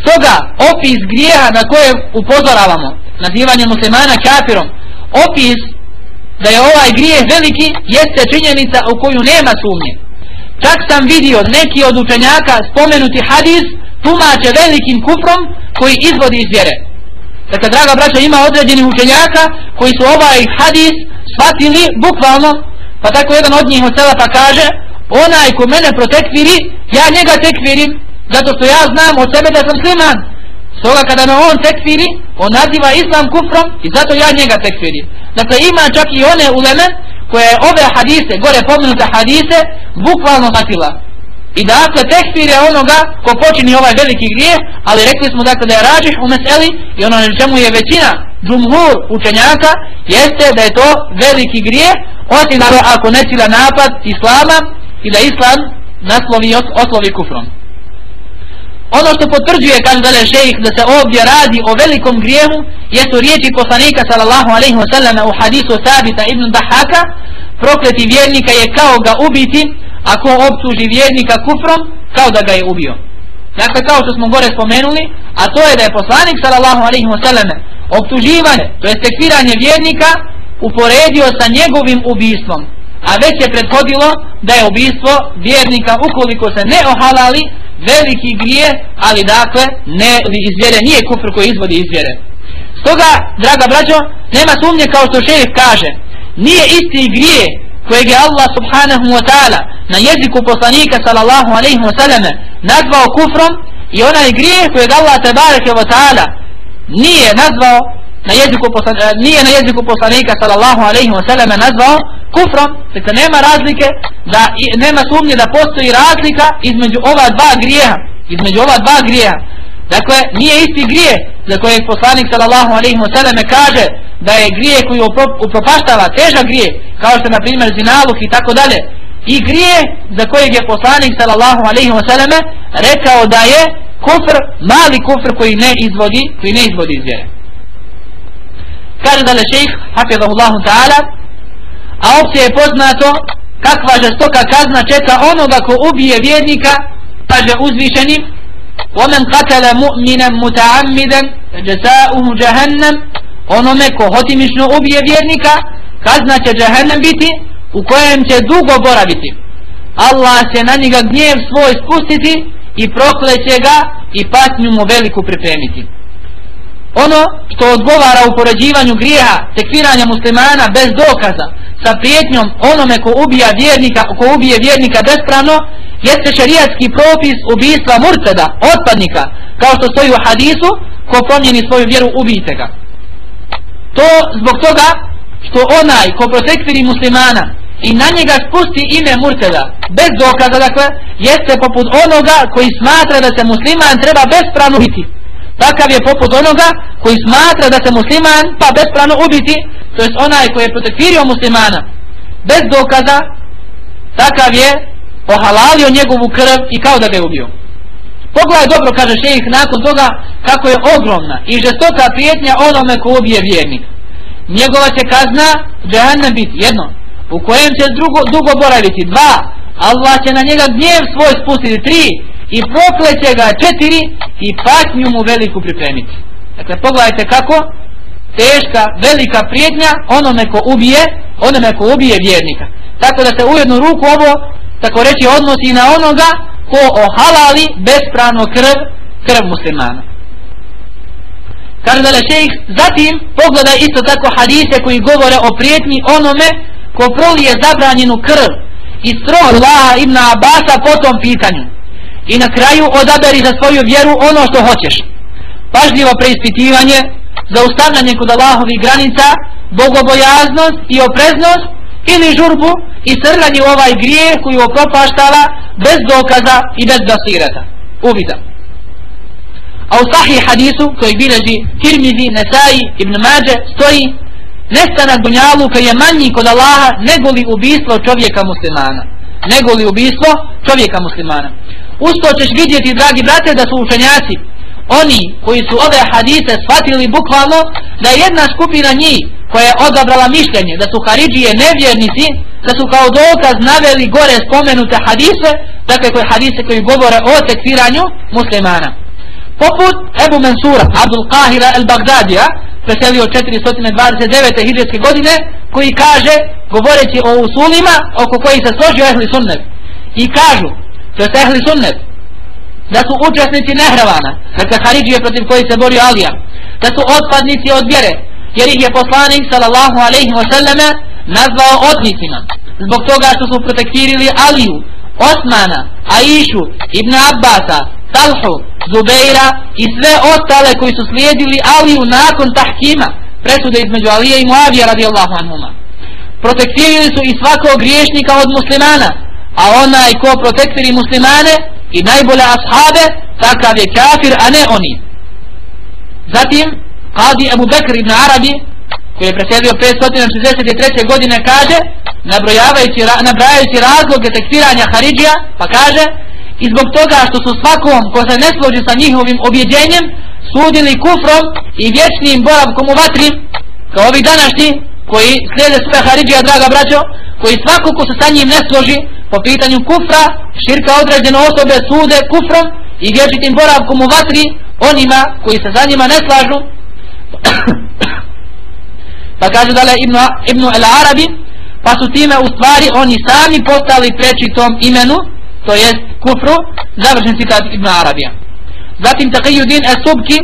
Stoga opis grijeha na koje upozoravamo nazivanje muslimana kafirom opis da je ovaj grijeh veliki jeste činjenica u koju nema sumnje. Čak sam vidio neki od učenjaka spomenuti hadis tumače velikim kufrom koji izvodi iz vjere dakle draga braća ima određeni učenjaka koji su ovaj hadis shvatili bukvalno pa tako jedan od njih od sela pa kaže onaj ko mene protekviri ja njega tekvirim zato što ja znam od sebe da sam sliman stoga kada me on tekviri, on naziva islam kufrom i zato ja njega tekvirim. dakle ima čak i one uleme koje ove hadise, gore pomenute hadise bukvalno shvatila i dakle tekfir je onoga ko počini ovaj veliki grijeh ali rekli smo dakle da je rađih u meseli i ono na čemu je većina džumhur učenjaka jeste da je to veliki grijeh osim ako ne sila napad islama i da islam naslovi oslovi kufrom. Ono što potvrđuje kaže da šejih da se ovdje radi o velikom grijehu jesu riječi poslanika sallallahu alaihi wa sallam u hadisu Sabita ibn Dahaka prokleti vjernika je kao ga ubiti ako optuži vjernika kufrom kao da ga je ubio dakle kao što smo gore spomenuli a to je da je poslanik sallallahu alaihi wa sallam to je tekfiranje vjernika uporedio sa njegovim ubistvom a već je prethodilo da je ubijstvo vjernika ukoliko se ne ohalali veliki grije, ali dakle ne iz vjere, nije kufr koji izvodi iz vjere. Stoga, draga braćo, nema sumnje kao što šerif kaže, nije isti grije kojeg je Allah subhanahu wa ta'ala na jeziku poslanika sallallahu alaihi wa sallam nazvao kufrom i onaj grije kojeg Allah tabaraka wa ta'ala nije nazvao na jeziku poslanika, eh, nije na jeziku poslanika sallallahu alaihi wa sallam nazvao kufrom, dakle nema razlike da nema sumnje da postoji razlika između ova dva grijeha između ova dva grijeha. Dakle nije isti grije za kojeg poslanik sallallahu alaihi wa sallam kaže da je grije koji upropaštava teža grije kao što na primjer zinaluk i tako dalje i grije za kojeg je poslanik sallallahu alaihi wa sallam rekao da je kufr, mali kufr koji ne izvodi koji ne izvodi iz vjere kaže da je šejh hafidahullahu ta'ala a opće je poznato kakva žestoka kazna čeka onoga ko ubije vjernika kaže uzvišenim ومن قتل مؤمنا متعمدا جزاؤه جهنم onome ko hotimično ubije vjernika kazna će džahennem biti u kojem će dugo boraviti. Allah će na njega gnjev svoj spustiti i prokleće ga i patnju mu veliku pripremiti. Ono što odgovara u poređivanju grijeha tekviranja muslimana bez dokaza sa prijetnjom onome ko ubija vjernika ko ubije vjernika bespravno jeste šarijatski propis ubijstva murteda, otpadnika kao što stoji u hadisu ko promijeni svoju vjeru ubijte ga. To zbog toga što onaj ko protekviri muslimana i na njega spusti ime murteda bez dokaza dakle jeste poput onoga koji smatra da se musliman treba bespravno biti takav je poput onoga koji smatra da se musliman pa bespravno ubiti to jest onaj koji je protekvirio muslimana bez dokaza takav je ohalalio njegovu krv i kao da ga je ubio. Pogledaj dobro kaže šejih nakon toga kako je ogromna i žestoka prijetnja onome ko ubije vjernik njegova će kazna džahannem biti jedno. U kojem će drugo, dugo boraviti dva. Allah će na njega gnjev svoj spustiti tri. I prokleće ga četiri i patnju mu veliku pripremiti. Dakle pogledajte kako teška, velika prijetnja onome ko ubije onome ko ubije vjernika. Tako da se u jednu ruku ovo tako reći odnosi na onoga ko ohalali bespravno krv krv muslimana kaže da šejh zatim pogledaj isto tako hadise koji govore o prijetnji onome ko prolije zabranjenu krv i stroj Laha ibn Abasa po tom pitanju i na kraju odaberi za svoju vjeru ono što hoćeš. Pažljivo preispitivanje, zaustavljanje kod Allahovih granica, bogobojaznost i opreznost ili žurbu i srljanje u ovaj grijeh koji opropaštava bez dokaza i bez basirata. Uvidam. A u sahih hadisu koji bileži Tirmizi, Nesai, Ibn Mađe stoji nestanak dunjaluka koji je manji kod Allaha nego li čovjeka muslimana. Nego li čovjeka muslimana. Usto ćeš vidjeti, dragi brate, da su učenjaci oni koji su ove hadise shvatili bukvalno da je jedna skupina njih koja je odabrala mišljenje da su Haridžije nevjernici da su kao dokaz naveli gore spomenute hadise dakle koje hadise koji govore o tekfiranju muslimana poput Ebu Mansura Abdul Qahira el Bagdadija preselio 429. hidretske godine koji kaže govoreći o usulima oko koji se složio ehli sunnet i kažu to je ehli sunnet da su učesnici nehravana, dakle Haridžije protiv koji se borio Alija, da su otpadnici od vjere, jer ih je poslanik sallallahu alaihi wa sallame nazvao otnicima, zbog toga što su protektirili Aliju, Osmana, Aishu, Ibn Abbasa, Talhu, Zubeira i sve ostale koji su slijedili Aliju nakon tahkima, presude između Alije i Muavija radijallahu anhuma. Protektirili su i svakog griješnika od muslimana, a onaj ko protektiri muslimane, i najbolje ashabe, takav je kafir, a ne oni. Zatim, Qadi Abu Bakr ibn Arabi, koji je presedio 563. godine, kaže, nabrojavajući, nabrajajući razloge tekfiranja Haridžija, pa kaže, i zbog toga što su svakom ko se ne složi sa njihovim objeđenjem, sudili kufrom i vječnim boravkom u vatri, kao ovi današnji, koji slijede sve Haridžija, draga braćo, koji svako ko se sa njim ne složi, po pitanju kufra, širka određene osobe sude kufrom i vječitim boravkom u vatri onima koji se za njima ne slažu. [coughs] pa kaže dale Ibnu, Ibnu El Arabi, pa su time u stvari oni sami postali preči tom imenu, to jest kufru, završen citat Ibn Arabija. Zatim Taqiyuddin Es-Subki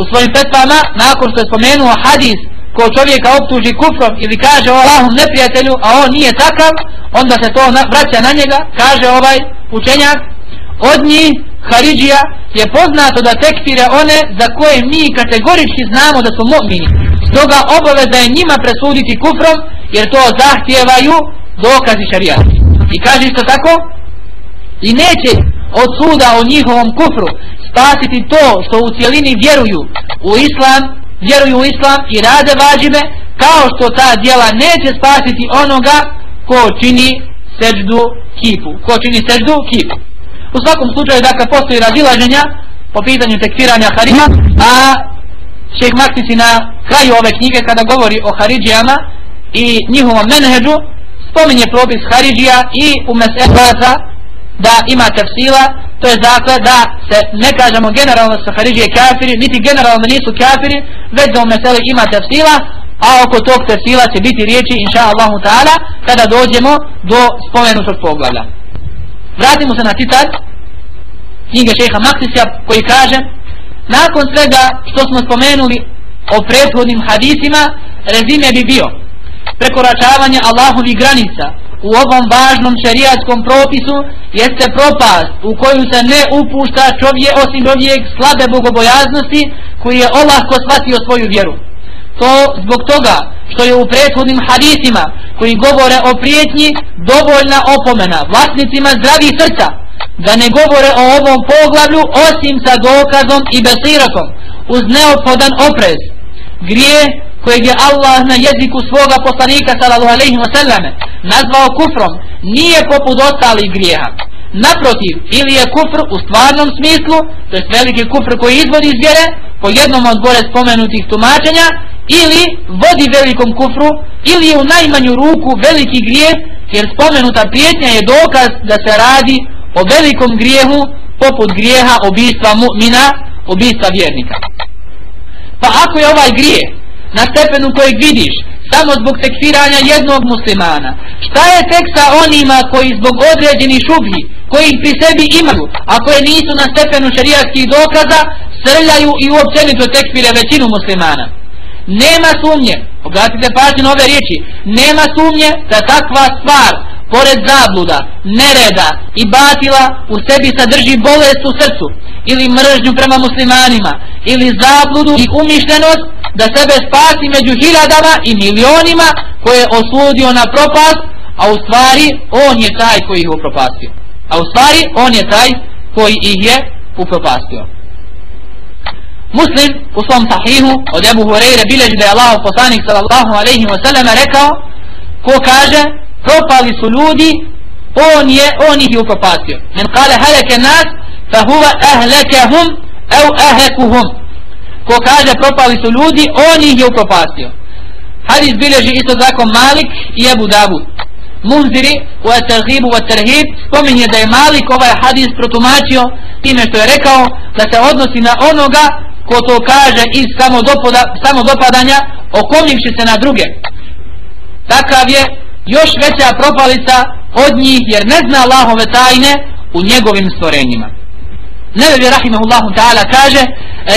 u svojim petvama, nakon što je spomenuo hadis ko čovjeka optuži kufrom ili kaže Allahom neprijatelju, a on nije takav, onda se to vraća na njega, kaže ovaj učenjak, od njih Haridžija je poznato da tekfire one za koje mi kategorički znamo da su mu'mini. Stoga obaveza je njima presuditi kufrom, jer to zahtijevaju dokazi šarijata. I kaže isto tako, i neće od suda o njihovom kufru spasiti to što u cijelini vjeruju u islam vjeruju u islam i rade vađime kao što ta djela neće spasiti onoga ko čini seđdu kipu ko čini seđdu kipu u svakom slučaju dakle postoji razilaženja po pitanju tekfiranja harima a šeh Maktisi na kraju ove knjige kada govori o haridžijama i njihovom menheđu spominje propis haridžija i u meselasa da ima tefsila, to je dakle da se ne kažemo generalno sa Haridžije kafiri, niti generalno nisu kafiri, već da u meseli ima tefsila, a oko tog tefsila će biti riječi, inša Allahu ta'ala, kada dođemo do spomenutog poglavlja. Vratimo se na citat knjige šeha Maksisja koji kaže nakon svega što smo spomenuli o prethodnim hadisima, rezime bi bio prekoračavanje Allahovih granica, u ovom važnom šerijatskom propisu jeste propast u koju se ne upušta čovjek osim čovjek slabe bogobojaznosti koji je olahko shvatio svoju vjeru. To zbog toga što je u prethodnim hadisima koji govore o prijetnji dovoljna opomena vlasnicima zdravih srca da ne govore o ovom poglavlju osim sa dokazom i besirakom uz neophodan oprez. Grije kojeg je Allah na jeziku svoga poslanika sallallahu alejhi ve sallam nazvao kufrom nije poput ostalih grijeha. Naprotiv ili je kufr u stvarnom smislu to je veliki kufr koji izvodi iz vjere po jednom od gore spomenutih tumačenja ili vodi velikom kufru ili je u najmanju ruku veliki grijeh jer spomenuta prijetnja je dokaz da se radi o velikom grijehu poput grijeha obistva mu'mina obistva vjernika. Pa ako je ovaj grijeh na stepenu kojeg vidiš samo zbog tekfiranja jednog muslimana. Šta je tek sa onima koji zbog određeni šubhi koji ih pri sebi imaju a koje nisu na stepenu šarijatskih dokaza srljaju i uopćenito tekfire većinu muslimana? Nema sumnje obratite pažnje na ove riječi nema sumnje da takva stvar pored zabluda, nereda i batila u sebi sadrži bolest u srcu ili mržnju prema muslimanima ili zabludu i umišljenost da sebe spasi među hiljadama i milionima koje je osudio na propast a u stvari on je taj koji ih upropastio. A u stvari on je taj koji ih je upropastio. Muslim u svom sahihu od Ebu Hureyre bileži da je Allah poslanik sallallahu alaihi wa sallam rekao ko kaže propali su ljudi on je on ih je upropastio. Men kale haleke nas fa huva ahlekehum au ahlekuhum ko kaže propali su ljudi on ih je upropastio. Hadis bileži isto zakon Malik i Ebu Davud Munziri u Eterhibu u Eterhib spominje da je Malik ovaj hadis protumačio time što je rekao da se odnosi na onoga ko to kaže iz samodopadanja okomljivši se na druge. Takav je još veća propalica od njih jer ne zna Allahove tajne u njegovim stvorenjima. Nebevi Rahimahullahu ta'ala kaže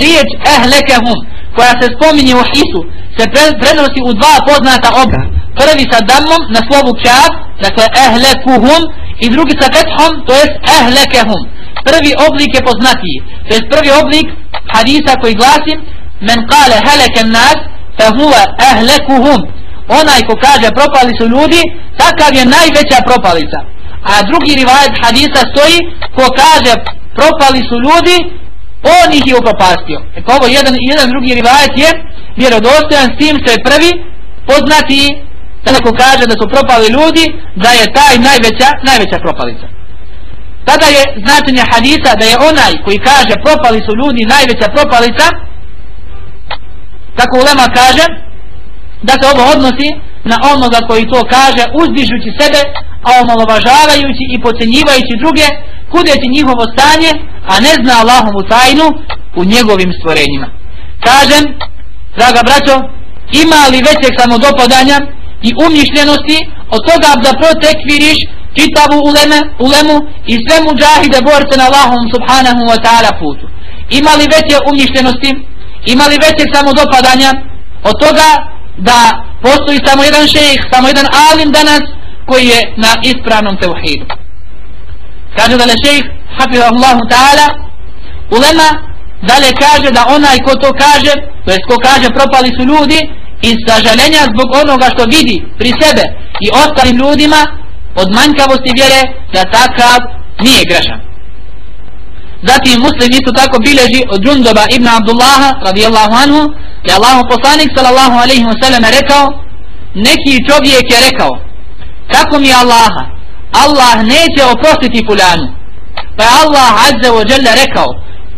riječ ehlekehum koja se spominje u hisu se prenosi u dva poznata obra prvi sa damom na slovu kjab dakle ehlekuhum i drugi sa fethom to jest ehlekehum. Prvi oblik je poznatiji. To jest prvi oblik hadisa koji glasi men kale heleke nas fa huwa ehlekuhum onaj ko kaže propali su ljudi takav je najveća propalica. A drugi rivajet hadisa stoji ko kaže propali su ljudi on ih je upropastio. E ovo jedan, jedan drugi rivajet je vjerodostojan s tim što je prvi poznati da ko kaže da su propali ljudi da je taj najveća najveća propalica. Tada je značenje hadisa da je onaj koji kaže propali su ljudi najveća propalica kako ulema kaže da se ovo odnosi na onoga koji to kaže uzdižući sebe a omalovažavajući i pocenjivajući druge kudeći njihovo stanje a ne zna Allahovu tajnu u njegovim stvorenjima kažem draga braćo ima li većeg samodopadanja i umišljenosti od toga da protekviriš čitavu uleme, ulemu i sve muđahide borce na Allahom subhanahu wa ta'ala putu. Ima li veće umišljenosti, ima li većeg samodopadanja od toga da postoji samo jedan šejh, samo jedan alim danas koji je na ispravnom tevhidu. Kaže da le šejh, hafizahullahu ta'ala, ulema da le kaže da onaj ko to kaže, to jest ko kaže propali su ljudi, iz sažalenja zbog onoga što vidi pri sebe i ostalim ljudima, od manjkavosti vjere da takav nije grešan. Zatim muslim isto tako bileži od Džundoba ibn Abdullaha radijallahu anhu da je Allahu poslanik sallallahu alaihi wa sallam rekao neki čovjek je rekao kako mi Allaha? Allah neće oprostiti fulanu pa je Allah azze wa jalla rekao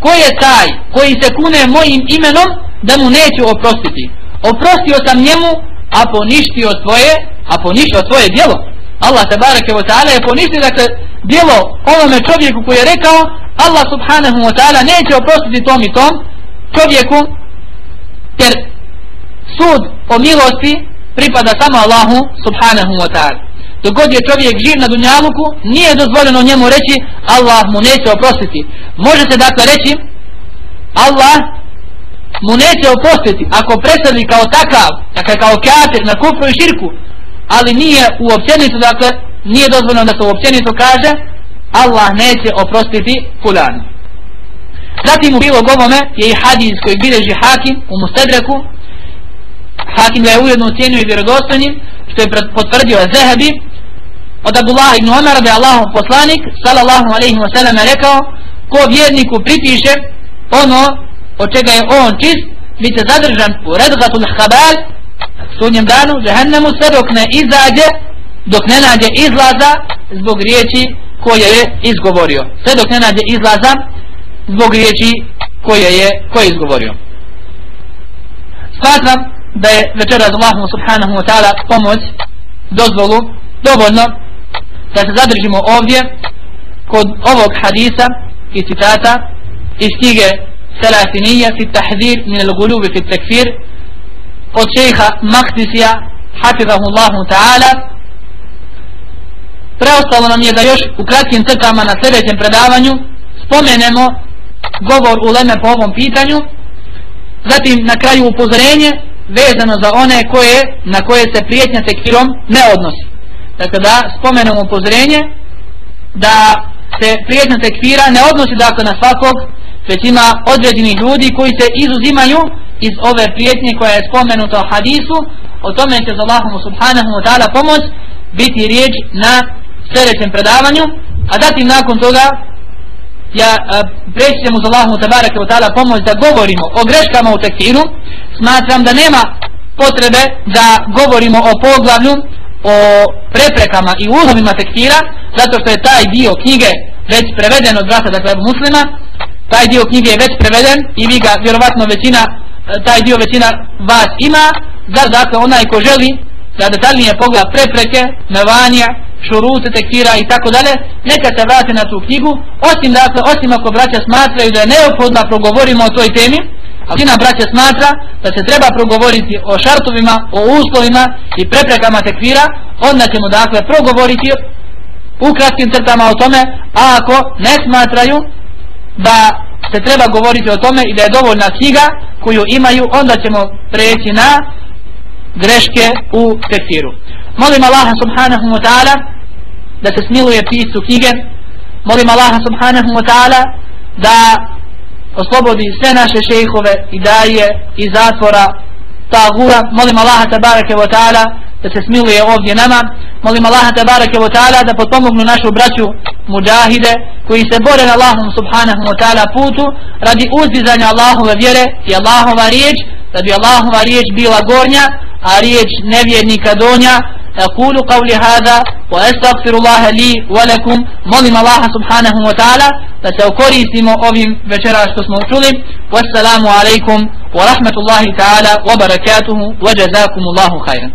ko je taj koji se kune mojim imenom da mu neću oprostiti? Oprostio sam njemu a poništio tvoje a poništio tvoje djelo. Allah te bareke ve taala je poništio dakle djelo onome čovjeku koji je rekao Allah subhanahu wa taala neće oprostiti tom i tom čovjeku jer sud o milosti pripada samo Allahu subhanahu wa taala. Dogod je čovjek živ na dunjaluku nije dozvoljeno njemu reći Allah mu neće oprostiti. Može se dakle reći Allah mu neće oprostiti ako presadi kao takav dakle kao kafir na kufru i širku ali nije u općenicu, dakle, nije dozvoljeno da se u općenicu kaže Allah neće oprostiti fulani. Zatim u bilo govome je i hadis koji bileži hakim u Mustedreku. Hakim ga je ujedno cijenio i vjerodostojnim, što je potvrdio Zehebi od Abdullah ibn Omara da je Allah poslanik, sallallahu alaihi wa sallam, rekao ko vjerniku pripiše ono od čega je on čist, bit će zadržan u redgatul habal, sudnjem danu džehennemu sve dok ne izađe dok ne nađe izlaza zbog riječi koje je izgovorio. Sve dok ne nađe izlaza zbog riječi koje je koje je izgovorio. Smatram da je večera Allahu subhanahu wa ta'ala pomoć dozvolu dovoljno da se zadržimo ovdje kod ovog hadisa i citata iz knjige Salasinija fi tahzir min al-gulubi fi takfir od šeha Maktisija hafizahullahu ta'ala. Preostalo nam je da još u kratkim crtama na sljedećem predavanju spomenemo govor u Leme po ovom pitanju. Zatim na kraju upozorenje vezano za one koje na koje se prijetnja tekfirom ne odnosi. Dakle da spomenemo upozorenje da se prijetnja tekfira ne odnosi dakle na svakog već ima određenih ljudi koji se izuzimaju iz ove prijetnje koja je spomenuta u hadisu o tome će za Allahom subhanahu wa ta'ala pomoć biti riječ na sljedećem predavanju a zatim nakon toga ja e, preći ćemo za Allahom tabaraka wa ta'ala pomoć da govorimo o greškama u tekfiru. Smatram da nema potrebe da govorimo o poglavlju o preprekama i uzovima tekfira zato što je taj dio knjige već preveden od brata dakle muslima. Taj dio knjige je već preveden i vi ga vjerovatno većina taj dio većina vas ima da dakle onaj ko želi da detaljnije pogleda prepreke, mevanja, šurute, tekfira i tako dalje, neka se vrati na tu knjigu, osim dakle, osim ako braća smatraju da je neophodno progovorimo o toj temi, a većina braća smatra da se treba progovoriti o šartovima, o uslovima i preprekama tekfira, onda ćemo dakle progovoriti u kratkim crtama o tome, a ako ne smatraju da se treba govoriti o tome i da je dovoljna knjiga koju imaju, onda ćemo preći na greške u tekfiru. Molim Allaha subhanahu wa ta'ala da se smiluje pisu knjige. Molim Allaha subhanahu wa ta'ala da oslobodi sve naše šejhove i daje i zatvora tagura. Molim Allaha tabarake wa ta'ala da se smiluje ovdje nama. Molim Allaha tabarake wa ta'ala da potpomognu našu braću muđahide koji se bore na Allahom subhanahu wa ta'ala putu radi uzdizanja Allahove vjere i Allahova riječ da bi Allahova riječ bila gornja a riječ nevjernika donja أقول قولي هذا وأستغفر الله لي ولكم مظلم الله سبحانه وتعالى فسأكوري سيمو أوفيم بشرع اسمه شلم والسلام عليكم ورحمة الله تعالى وبركاته وجزاكم الله خيرا